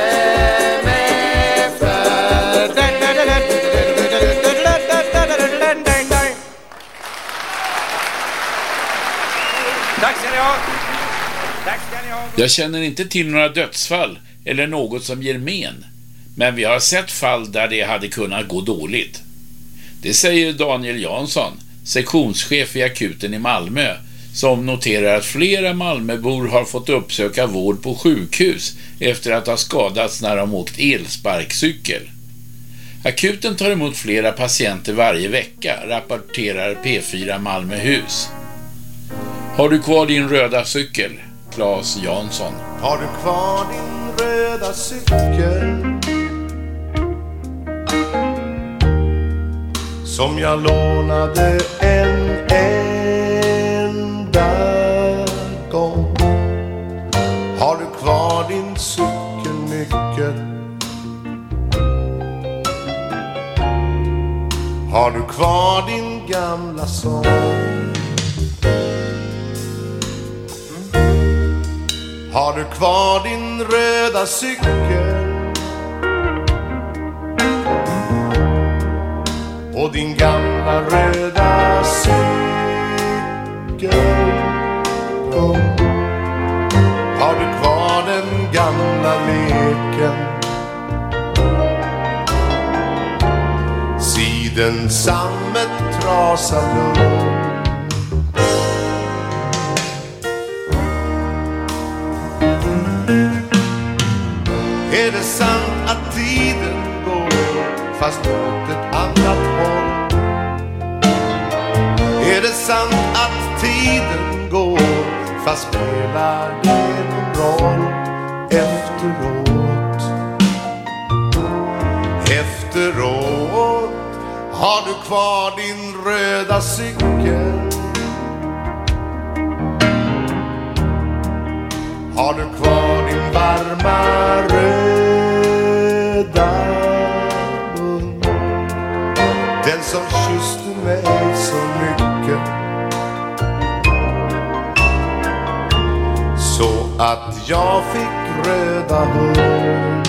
efter Tack ni ha. Tack ska ni ha. Jag känner inte till några dödsfall eller något som ger men. Men vi har sett fall där det hade kunnat gå dåligt. Det säger Daniel Jansson, sektionschef i akuten i Malmö, som noterar att flera Malmöbor har fått uppsöka vård på sjukhus efter att ha skadats när de åkt elsparkcykel. Akuten tar emot flera patienter varje vecka, rapporterar P4 Malmöhus. Har du kvar din röda cykel? Claes Jansson. Har du kvar din röda cykel? Som jag lånade en enda gång Har du kvar din cykelnyckel? Har du kvar din gamla sång? Har du kvar din röda cykel? Och din gamla röda cykel? Har du kvar den gamla leken? Sidensammet trasar lugn fast åt ett annat håll? Är det sant att tiden går fast spelar det någon roll efteråt? Efteråt har du kvar din röda cykel Har du kvar din varma röda som kysste mig så mycket. Så att jag fick röda hår.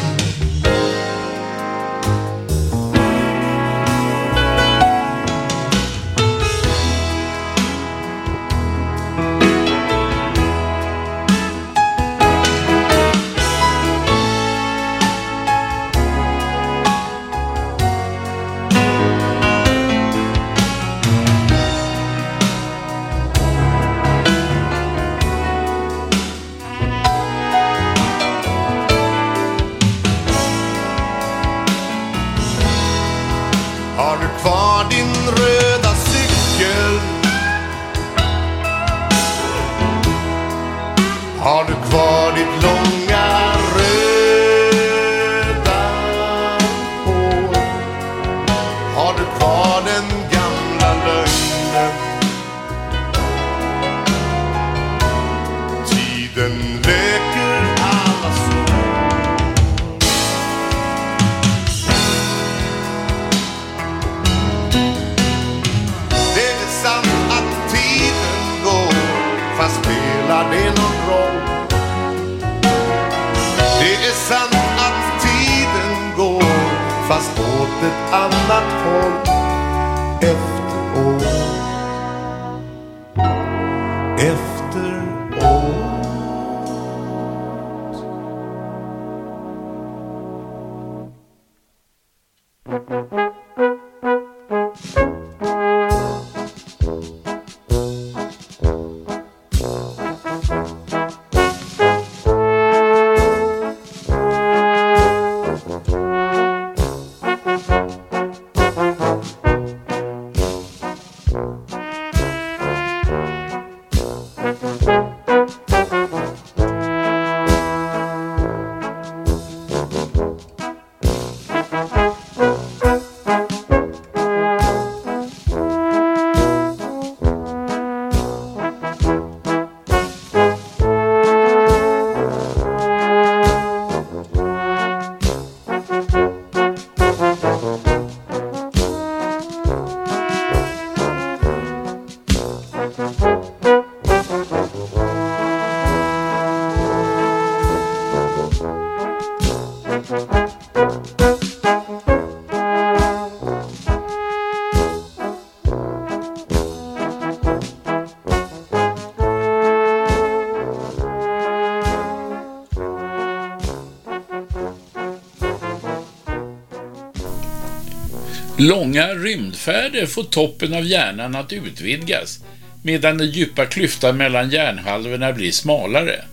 Långa rymdfärder får toppen av hjärnan att utvidgas medan den djupa klyftan mellan hjärnhalvorna blir smalare.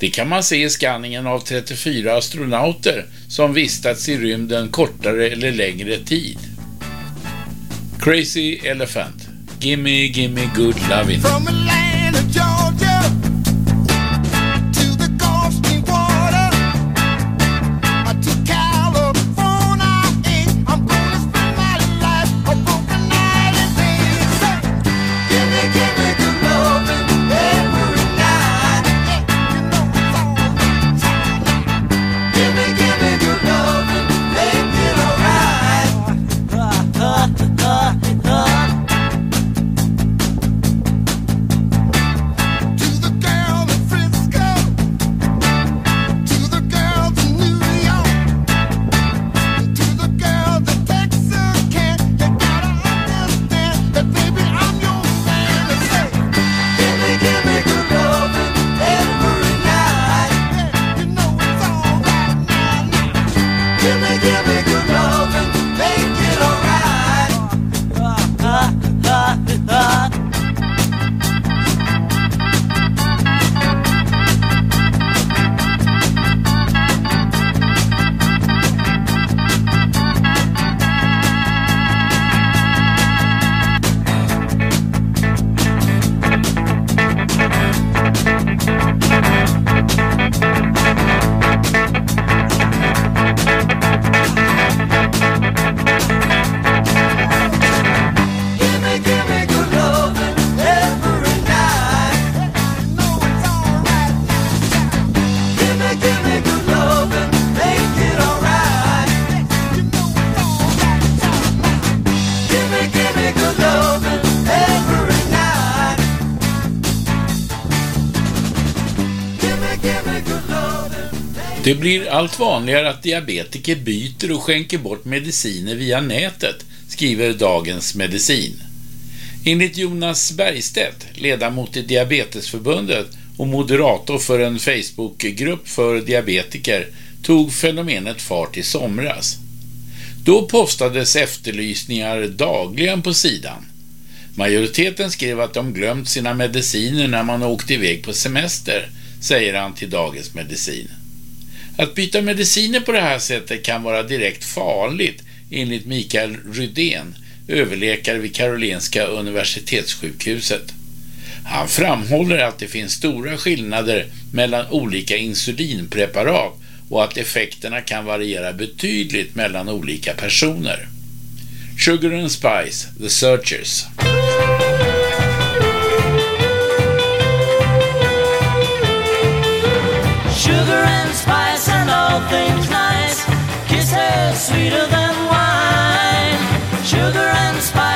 Det kan man se i skanningen av 34 astronauter som vistats i rymden kortare eller längre tid. Crazy Elephant, Gimme Gimme Good Lovin'. Blir allt vanligare att diabetiker byter och skänker bort mediciner via nätet, skriver Dagens Medicin. Enligt Jonas Bergstedt, ledamot i Diabetesförbundet och moderator för en Facebookgrupp för diabetiker, tog fenomenet fart i somras. Då postades efterlysningar dagligen på sidan. Majoriteten skrev att de glömt sina mediciner när man åkte iväg på semester, säger han till Dagens Medicin. Att byta mediciner på det här sättet kan vara direkt farligt, enligt Mikael Rydén, överläkare vid Karolinska Universitetssjukhuset. Han framhåller att det finns stora skillnader mellan olika insulinpreparat och att effekterna kan variera betydligt mellan olika personer. Sugar and Spice, The Searchers. Sugar and spice all things nice. Kisses sweeter than wine. Sugar and spice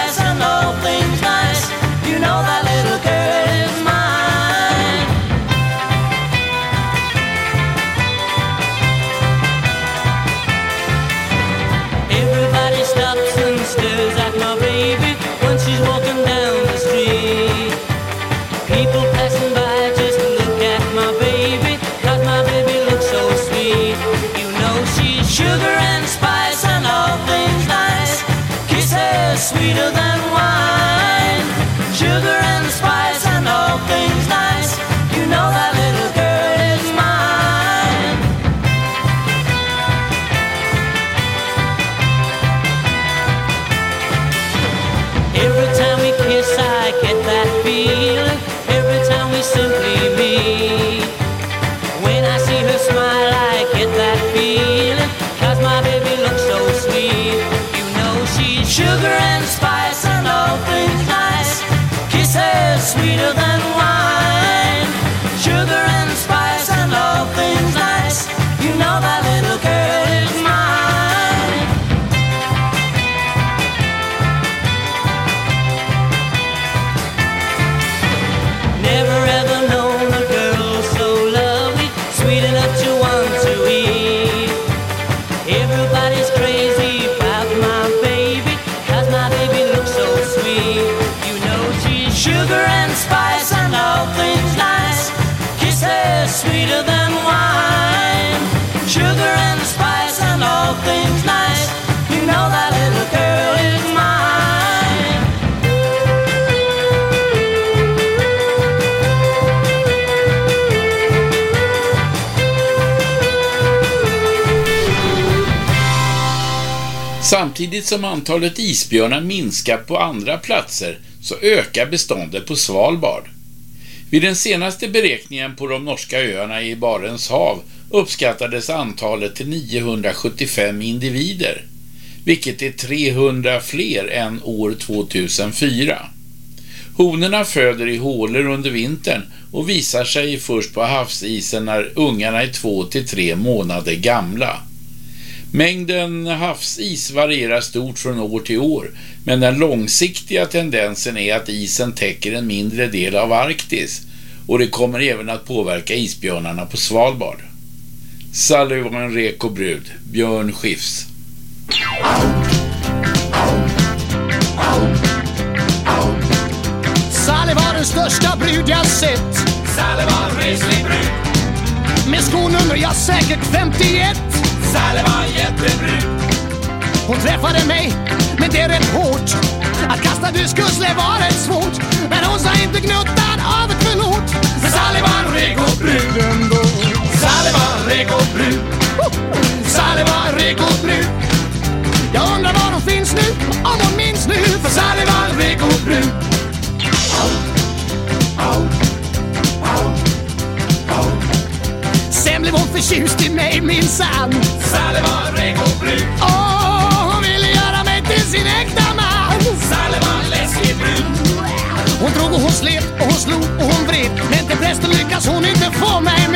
Samtidigt som antalet isbjörnar minskar på andra platser så ökar beståndet på Svalbard. Vid den senaste beräkningen på de norska öarna i Barents hav uppskattades antalet till 975 individer, vilket är 300 fler än år 2004. Honorna föder i hålor under vintern och visar sig först på havsisen när ungarna är två till tre månader gamla. Mängden havsis varierar stort från år till år, men den långsiktiga tendensen är att isen täcker en mindre del av Arktis och det kommer även att påverka isbjörnarna på Svalbard. Sullivan Reko Brud, Björn Skifs. Sally var den största brud jag sett Sally var en reslig brud Med skonummer jag säkert 51 Sally var en jättebrud Hon träffade mig, men det är rätt hårt Att kasta diskus det var rätt svårt. Men hon sa inte gnuttan av ett förlåt. För Sally var en reko brud ändå Sally var en reko brud Sally var en reko brud Jag undrar var hon finns nu, om hon minns nu. För Sally var en reko brud blev hon förtjust i mig minsann reko brud Åh, hon ville göra mig till sin äkta man. Sally var läskig brud. Hon drog och hon slet och hon slog och hon vred. Men till prästen lyckas hon inte få mig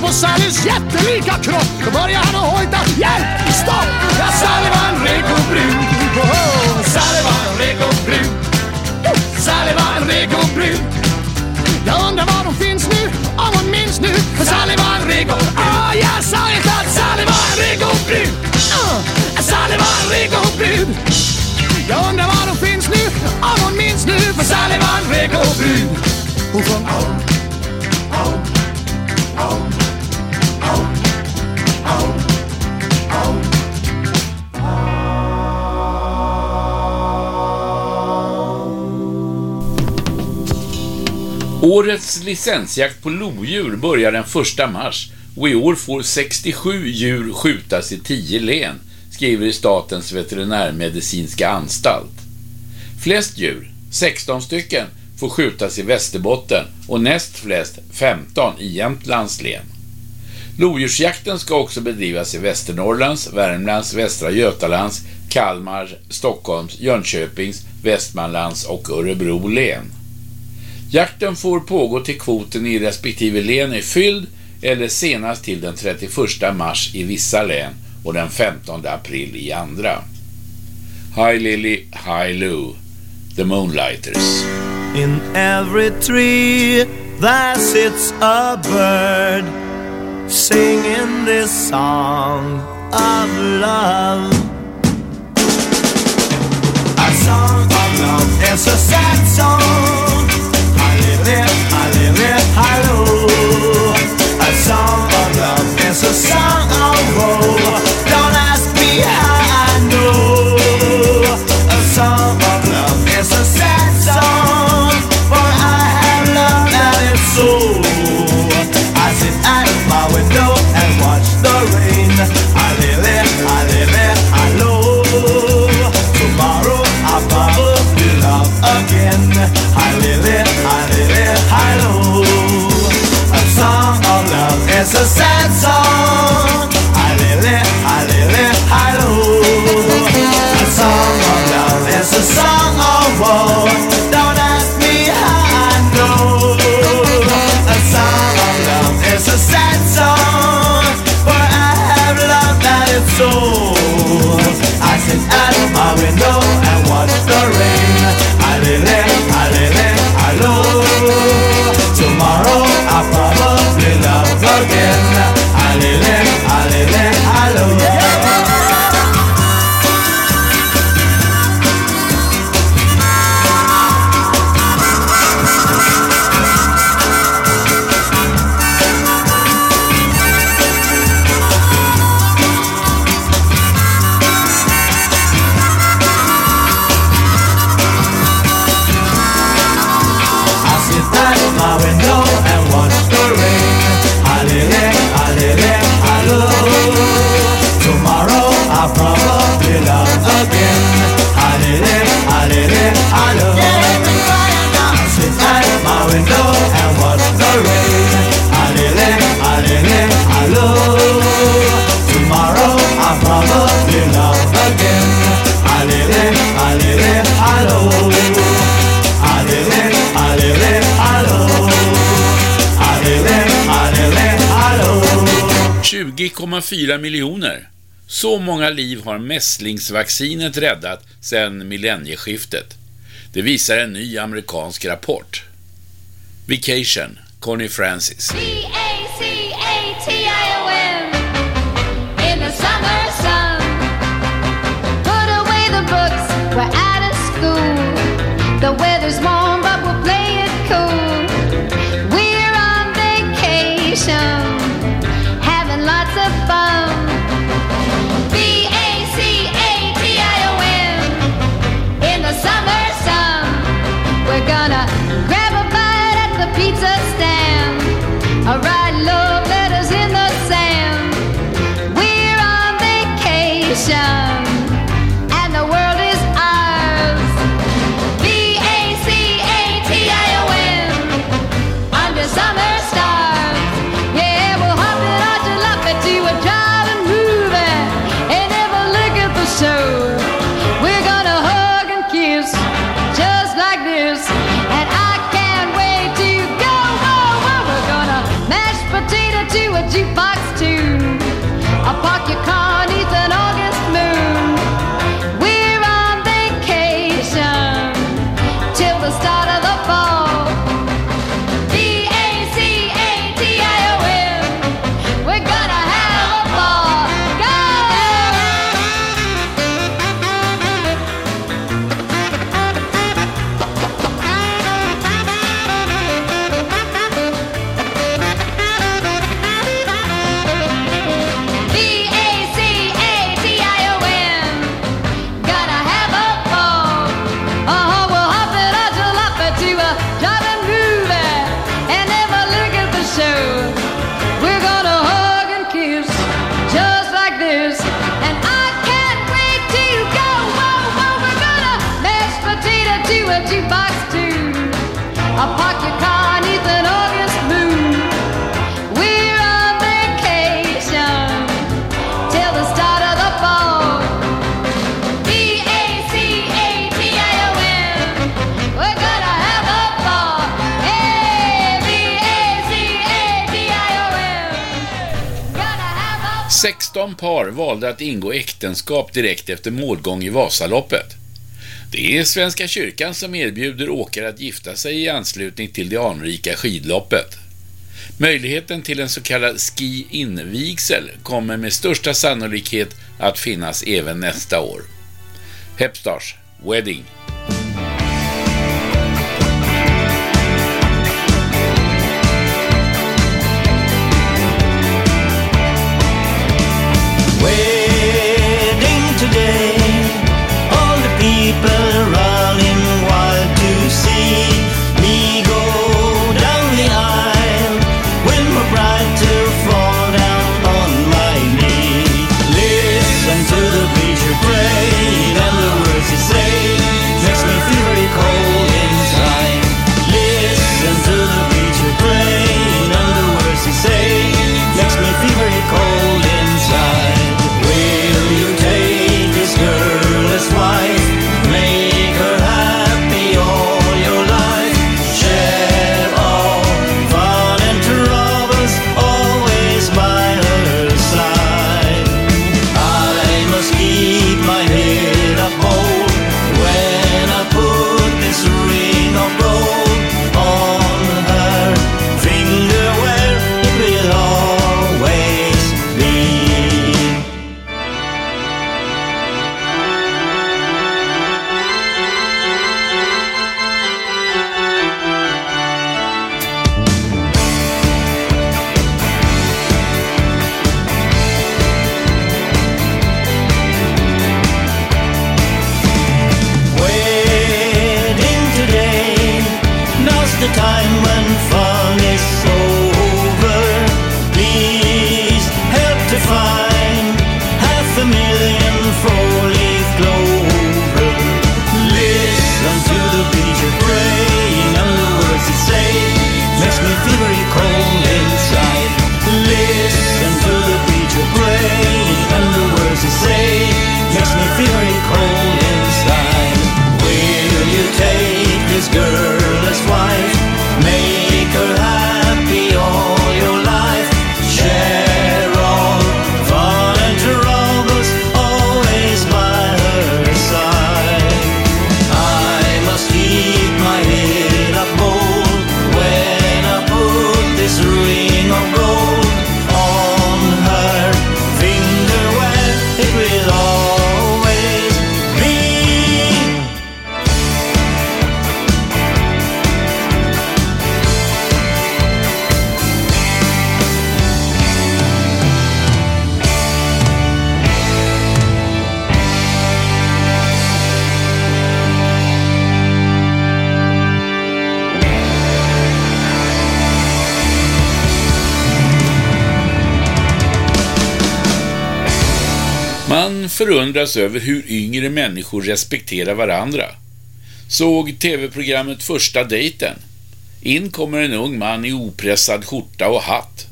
På Sallys jättelika kropp. Då börjar han att hojta hjälp, stopp! Ja, Sally var en reko brud. Oh, Sally var en reko brud. Sally var en reko brud. Jag undrar var hon finns nu, om hon minns nu. För Sally var en reko. Ah, jag sa inte att Sally var en reko brud. Uh, ah, Sally var en reko brud. Jag undrar var hon finns nu, om hon minns nu. För Sally var en reko brud. Hon sjöng Årets licensjakt på lodjur börjar den 1 mars och i år får 67 djur skjutas i 10 län, skriver Statens veterinärmedicinska anstalt. Flest djur, 16 stycken, får skjutas i Västerbotten och näst flest, 15, i Jämtlands län. Lodjursjakten ska också bedrivas i Västernorrlands, Värmlands, Västra Götalands, Kalmar, Stockholms, Jönköpings, Västmanlands och Örebro län. Jakten får pågå till kvoten i respektive län är fylld eller senast till den 31 mars i vissa län och den 15 april i andra. Hi Lily, Hi Lou, The Moonlighters. In every tree there sits a bird singing this song of love. A song of love is a sad song. Hallelujah, hallelujah, hallelujah. A song of love is a song Så många liv har mässlingsvaccinet räddat sedan millennieskiftet. Det visar en ny amerikansk rapport. Vacation, Connie Francis. In the summer sun Put away the books, 18 par valde att ingå äktenskap direkt efter målgång i Vasaloppet. Det är Svenska kyrkan som erbjuder åkare att gifta sig i anslutning till det anrika skidloppet. Möjligheten till en så kallad ski-invigsel kommer med största sannolikhet att finnas även nästa år. Hepstars Wedding förundras över hur yngre människor respekterar varandra. Såg tv-programmet Första dejten. In kommer en ung man i opressad skjorta och hatt.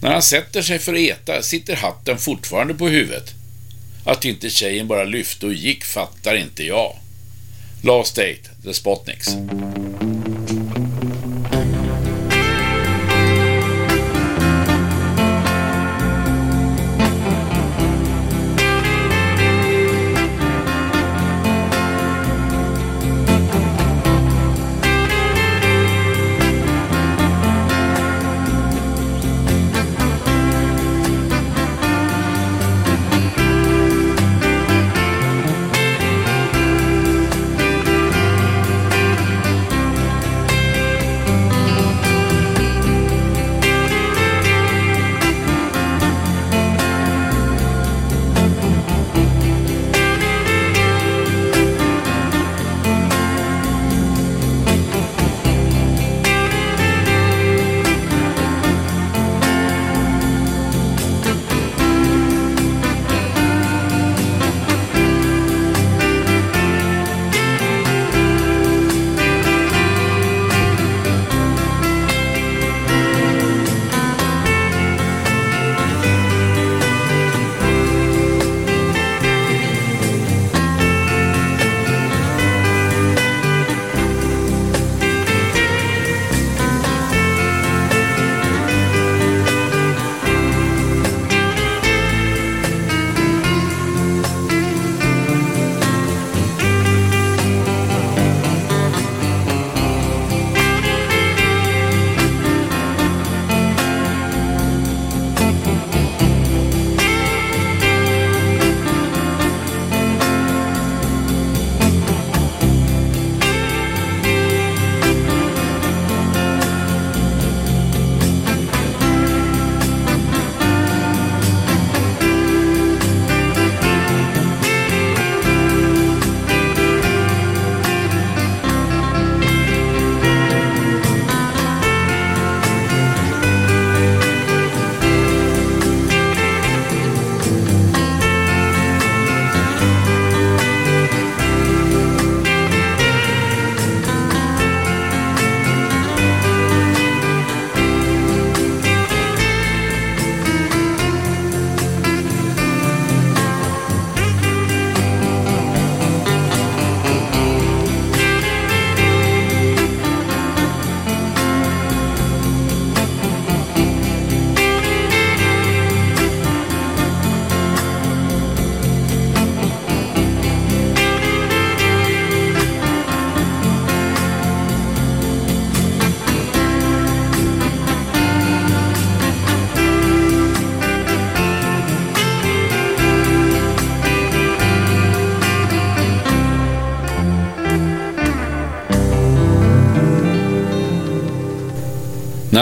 När han sätter sig för att äta sitter hatten fortfarande på huvudet. Att inte tjejen bara lyfte och gick fattar inte jag. Last Date, The Spotniks.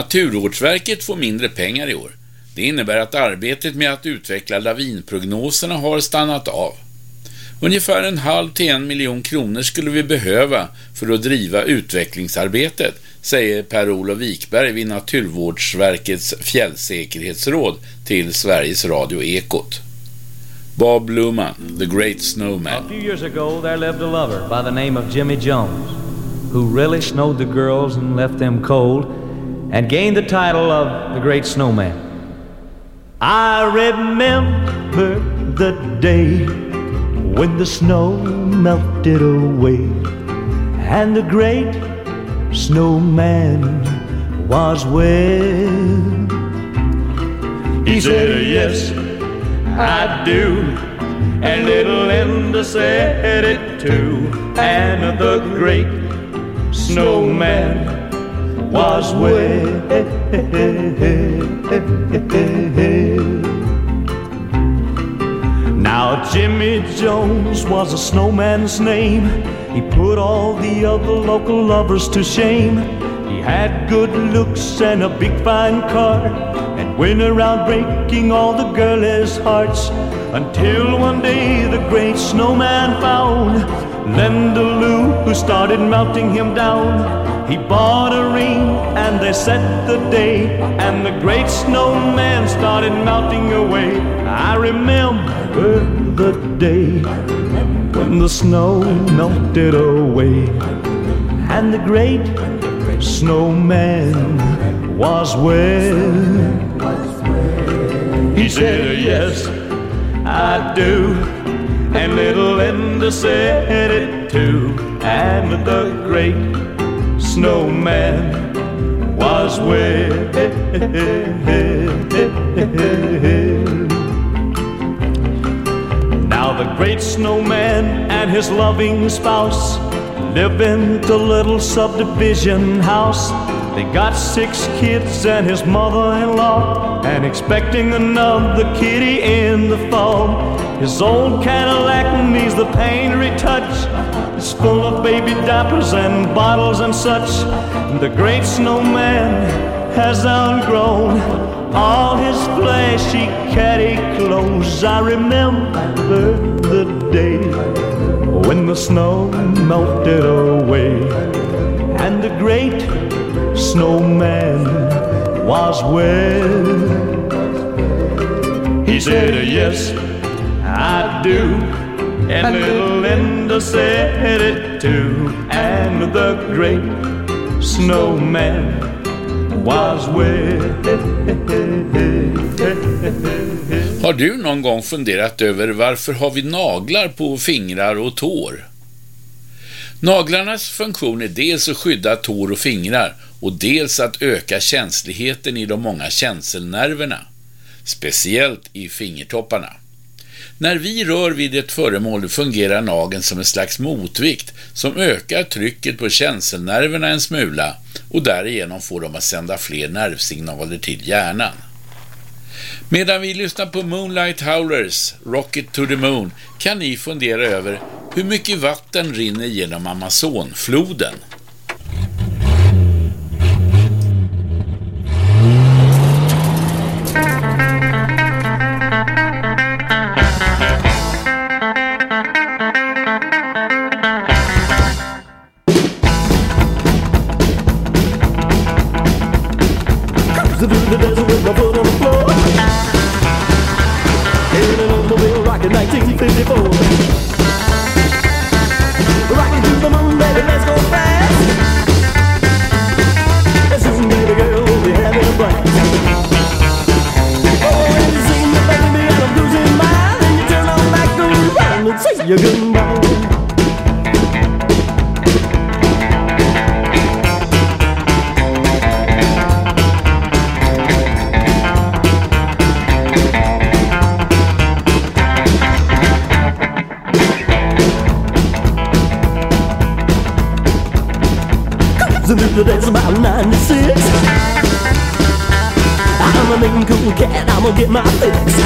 Naturvårdsverket får mindre pengar i år. Det innebär att arbetet med att utveckla lavinprognoserna har stannat av. Ungefär en halv till en miljon kronor skulle vi behöva för att driva utvecklingsarbetet, säger Per-Olof Wikberg vid Naturvårdsverkets fjällsäkerhetsråd till Sveriges Radio Ekot. Bob Luman, The Great Snowman. A few years ago, there lived a lover by the name of Jimmy Jones, who really snowed the girls and left them cold, and gained the title of the Great Snowman. I remember the day when the snow melted away, and the Great Snowman was well. He said, Yes, I do. And little Linda said it too. And the great snowman was well. Now, Jimmy Jones was a snowman's name. He put all the other local lovers to shame. He had good looks and a big fine car, and went around breaking all the girlies' hearts. Until one day the great snowman found Linda Lou, who started melting him down. He bought a ring and they set the day, and the great snowman started melting away. I remember the day when the snow melted away, and the great snowman was well. He said, Yes, I do. And little Linda said it too. And the great snowman was well. Now the great snowman and his loving spouse live in the little subdivision house. They got six kids and his mother-in-law, and expecting another kitty in the fall. His old Cadillac needs the painterly touch. It's full of baby diapers and bottles and such. The great snowman has outgrown all his flashy caddy clothes. I remember the day when the snow melted away and the great snowman was well. He said, Yes, I do. And little Linda said it too. And the great snowman was well. Har du någon gång funderat över varför har vi naglar på fingrar och tår? Naglarnas funktion är dels att skydda tår och fingrar och dels att öka känsligheten i de många känselnerverna, speciellt i fingertopparna. När vi rör vid ett föremål fungerar nageln som en slags motvikt som ökar trycket på känselnerverna en smula och därigenom får de att sända fler nervsignaler till hjärnan. Medan vi lyssnar på Moonlight Howlers Rocket to the Moon kan ni fundera över hur mycket vatten rinner genom Amazonfloden. Say your goodbye. The about 96 I'm a making cool cat, I'm gonna get my fix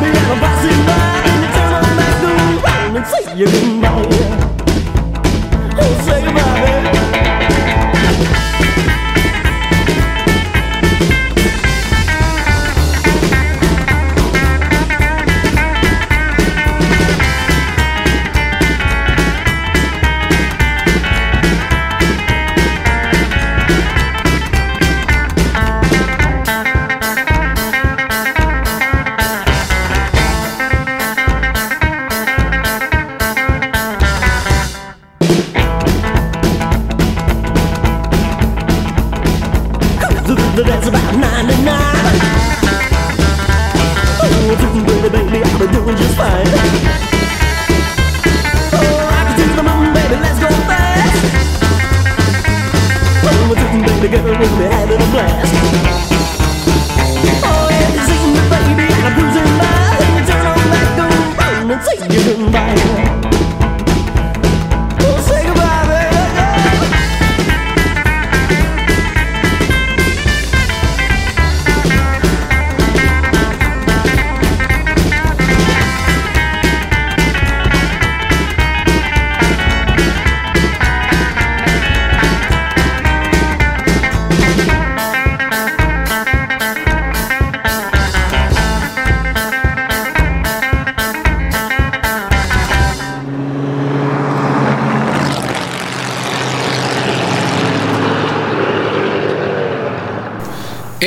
baby, I'm by. You turn on and say goodbye.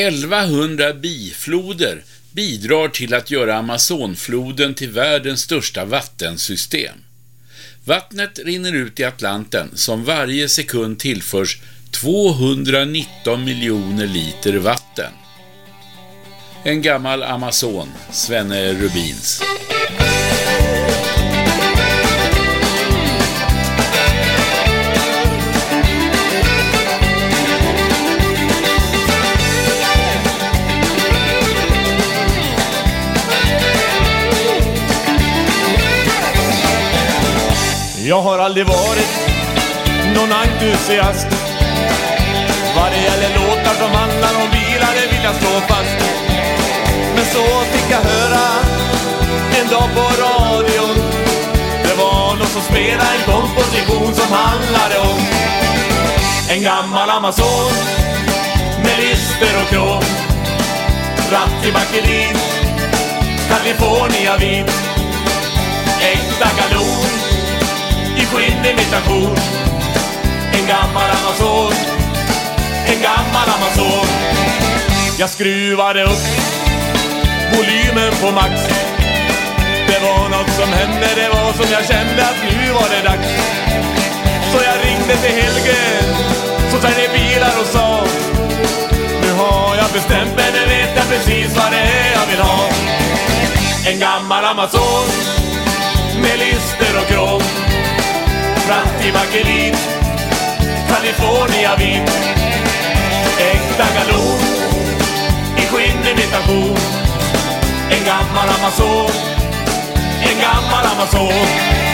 1100 bifloder bidrar till att göra Amazonfloden till världens största vattensystem. Vattnet rinner ut i Atlanten som varje sekund tillförs 219 miljoner liter vatten. En gammal Amazon, Svenne Rubins. Jag har aldrig varit någon entusiast. Vad det gäller låtar som handlar om bilar, det vill jag slå fast. Men så fick jag höra en dag på radion. Det var någon som spelade en komposition som handlade om En gammal Amazon med lister och krom Ratt i bakelit, California vit Äkta galon skinnimitation En gammal Amazon En gammal Amazon Jag skruvade upp volymen på max Det var något som hände, det var som jag kände att nu var det dags Så jag ringde till Helge som säljer bilar och sa Nu har jag bestämt mig, nu vet jag precis vad det är jag vill ha En gammal Amazon med lister och krom Fram i bakelit California vit Äkta galon I skinnimitation En gammal Amazon En gammal Amazon.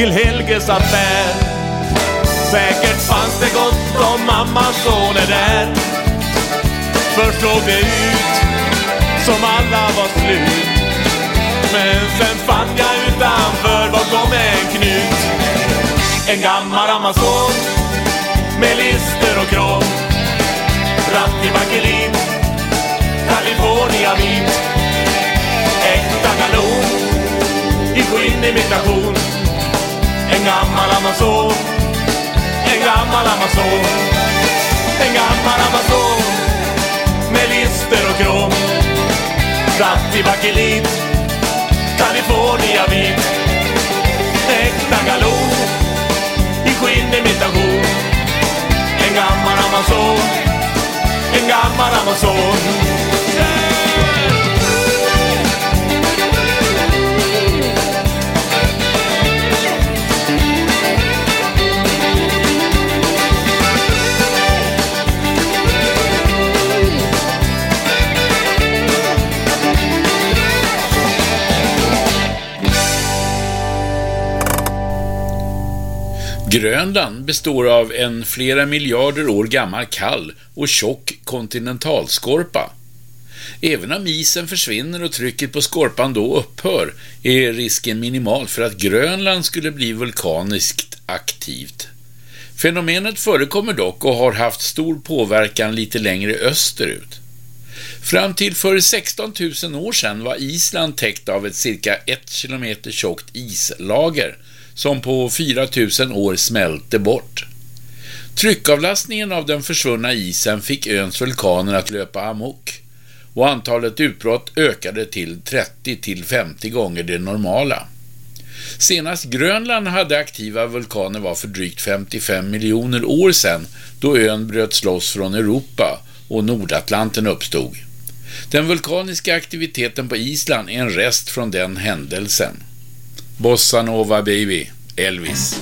Till Helges affär. Säkert fanns det gott om Amazoner där. Först såg det ut som alla var slut. Men sen fann jag utanför bakom en knut. En gammal Amazon med lister och krom. Ratt i bakelin. California vit. Äkta kanon i skinnimitation en gammal Amazon. En gammal Amazon. En gammal Amazon. Med lister och krom. Ratt i bakelit. California vit. Äkta galon. I skinnimitation En gammal Amazon. En gammal Amazon. Grönland består av en flera miljarder år gammal kall och tjock kontinentalskorpa. Även om isen försvinner och trycket på skorpan då upphör är risken minimal för att Grönland skulle bli vulkaniskt aktivt. Fenomenet förekommer dock och har haft stor påverkan lite längre österut. Fram till för 16 000 år sedan var Island täckt av ett cirka 1 km tjockt islager som på 4000 år smälte bort. Tryckavlastningen av den försvunna isen fick öns vulkaner att löpa amok och antalet utbrott ökade till 30 till 50 gånger det normala. Senast Grönland hade aktiva vulkaner var för drygt 55 miljoner år sedan då ön bröts loss från Europa och Nordatlanten uppstod. Den vulkaniska aktiviteten på Island är en rest från den händelsen. Bossa Nova Baby, Elvis.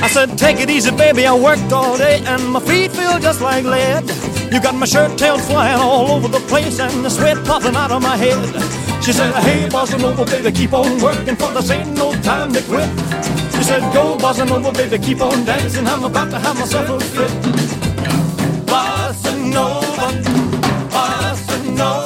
I said, take it easy, baby. I worked all day and my feet feel just like lead. You got my shirt tails flying all over the place and the sweat popping out of my head. She said, hey, bossa nova, baby, keep on working for this ain't no time to quit. She said, go, bossa nova, baby, keep on dancing. I'm about to have myself a fit. Bossa nova, bossa nova.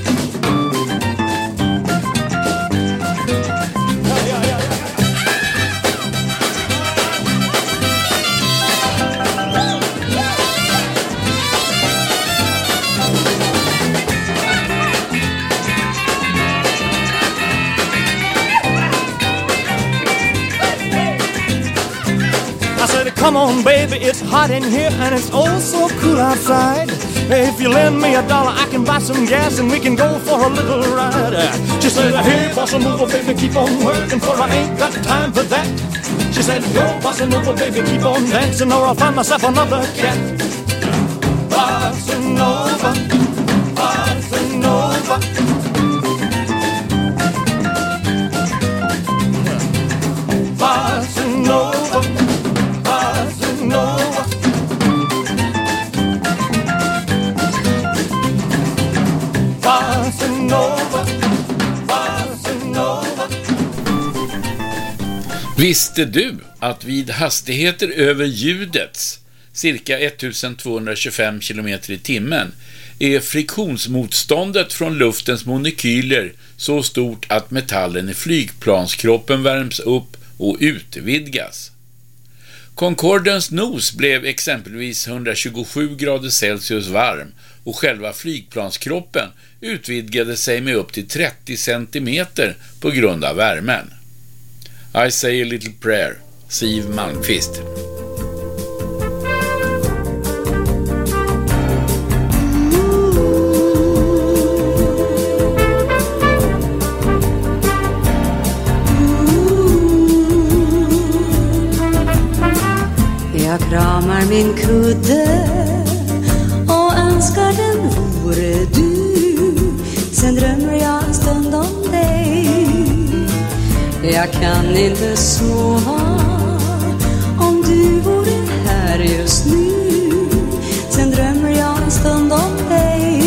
Come on, baby, it's hot in here and it's oh so cool outside. If you lend me a dollar, I can buy some gas and we can go for a little ride. She said, hey, bossa nova, baby, keep on working for I ain't got time for that. She said, go, bossa nova, baby, keep on dancing or I'll find myself another cat. Visste du att vid hastigheter över ljudets, cirka 1225 km i timmen, är friktionsmotståndet från luftens molekyler så stort att metallen i flygplanskroppen värms upp och utvidgas. Concordens nos blev exempelvis 127 grader Celsius varm och själva flygplanskroppen utvidgade sig med upp till 30 centimeter på grund av värmen. I say a little prayer, Siv Malmqvist. Jag kramar min kudde och önskar den vore du Sen drömmer jag Jag kan inte sova. Om du vore här just nu Sen drömmer jag en stund om dig.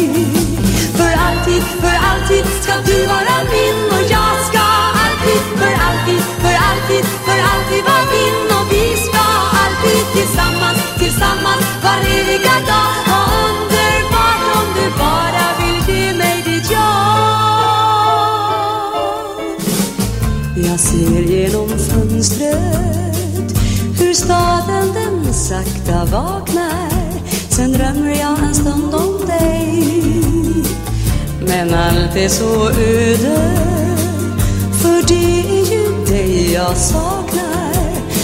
För alltid, för alltid ska du vara min och jag ska alltid, för alltid, för alltid, för alltid vara din och vi ska alltid tillsammans, tillsammans var evig ser genom fönstret hur staden den sakta vaknar. Sen drömmer jag en stund om dig Men allt är så öde För det är ju dig jag saknar.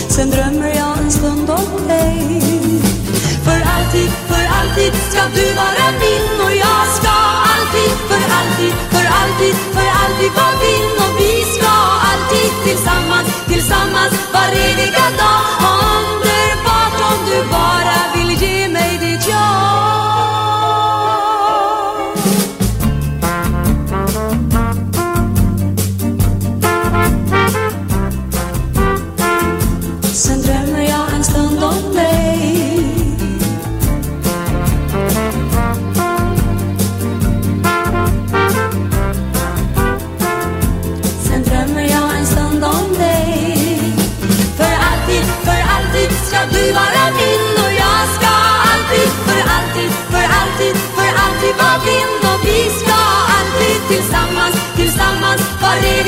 Sen drömmer jag en stund om dig För alltid, alltid ska du vara min och jag ska alltid, för alltid, för alltid, för alltid vara din. Och vi ska alltid tillsammans, tillsammans varenda dag. Underbart om du bara vill ge mig ditt ja.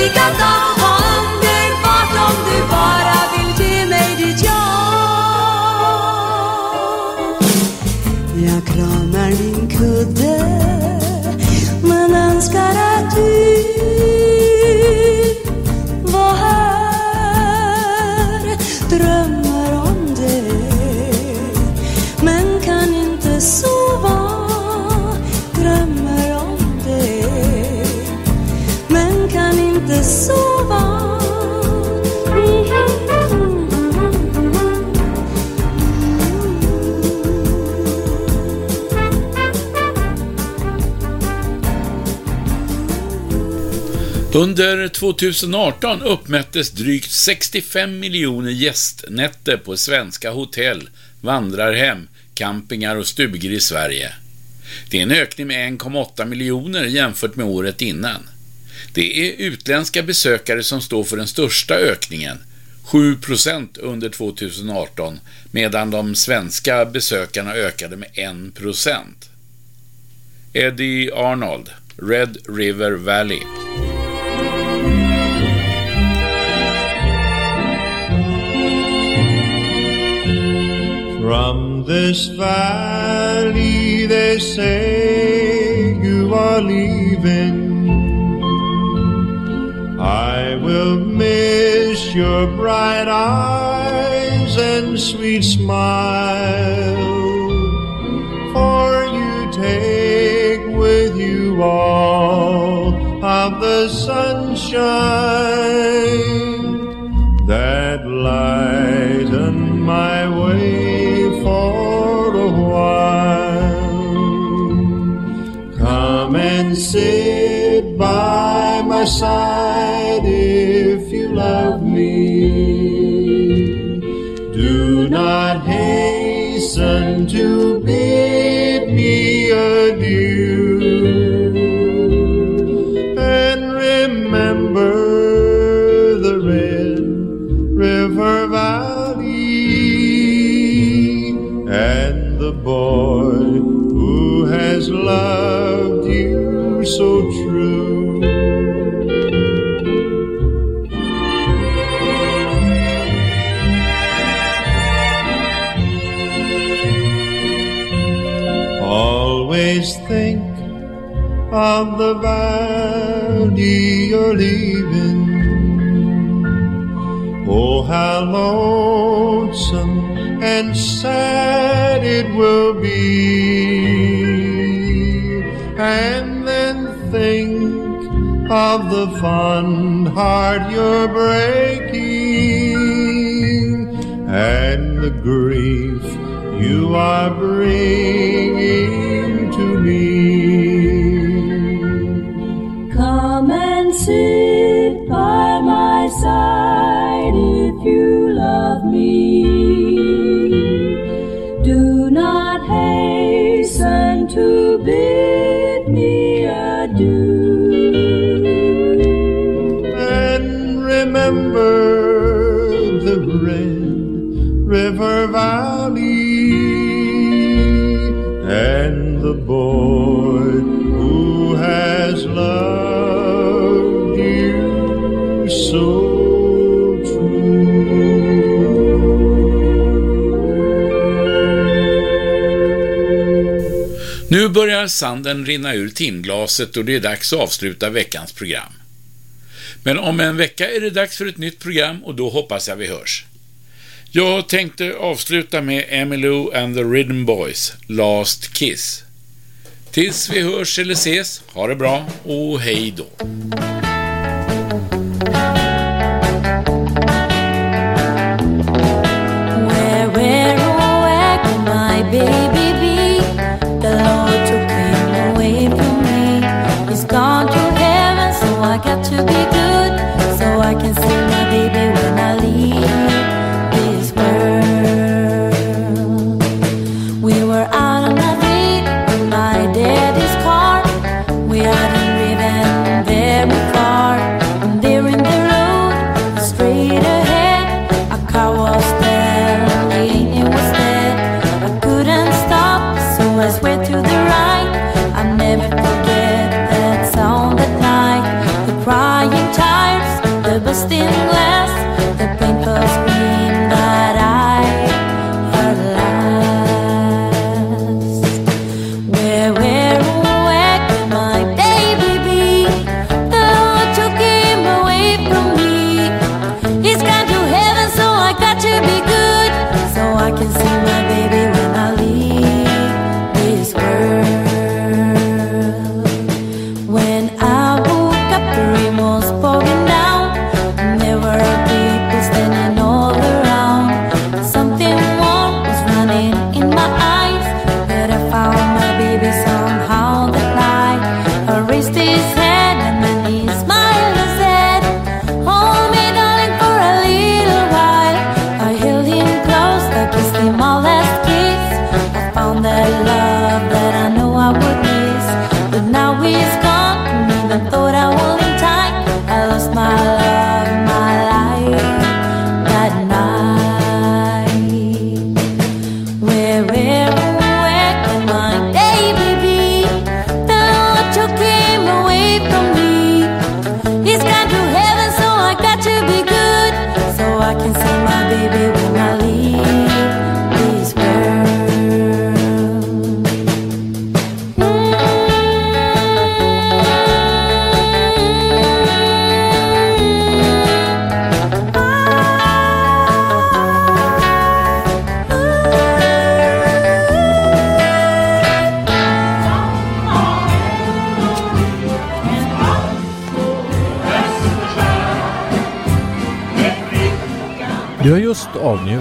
你感到。2018 uppmättes drygt 65 miljoner gästnätter på svenska hotell, vandrarhem, campingar och stugor i Sverige. Det är en ökning med 1,8 miljoner jämfört med året innan. Det är utländska besökare som står för den största ökningen, 7 procent under 2018, medan de svenska besökarna ökade med 1 procent. Eddie Arnold, Red River Valley. From this valley they say you are leaving. I will miss your bright eyes and sweet smile. For you take with you all of the sunshine that lighten my and sit by my side if you love me. Do not hasten to bid me adieu. And remember the red river valley and the boy who has loved so true. Always think of the valley you're leaving. Oh, how lonesome and sad it will be. And of the fond heart you're breaking and the grief you are bringing to me. Come and sit by my side river valley and the boy who has loved you so Nu börjar sanden rinna ur timglaset och det är dags att avsluta veckans program. Men om en vecka är det dags för ett nytt program och då hoppas jag vi hörs. Jag tänkte avsluta med Emmylou and the Rhythm Boys, Last Kiss. Tills vi hörs eller ses, ha det bra och hej då. Where, where, oh,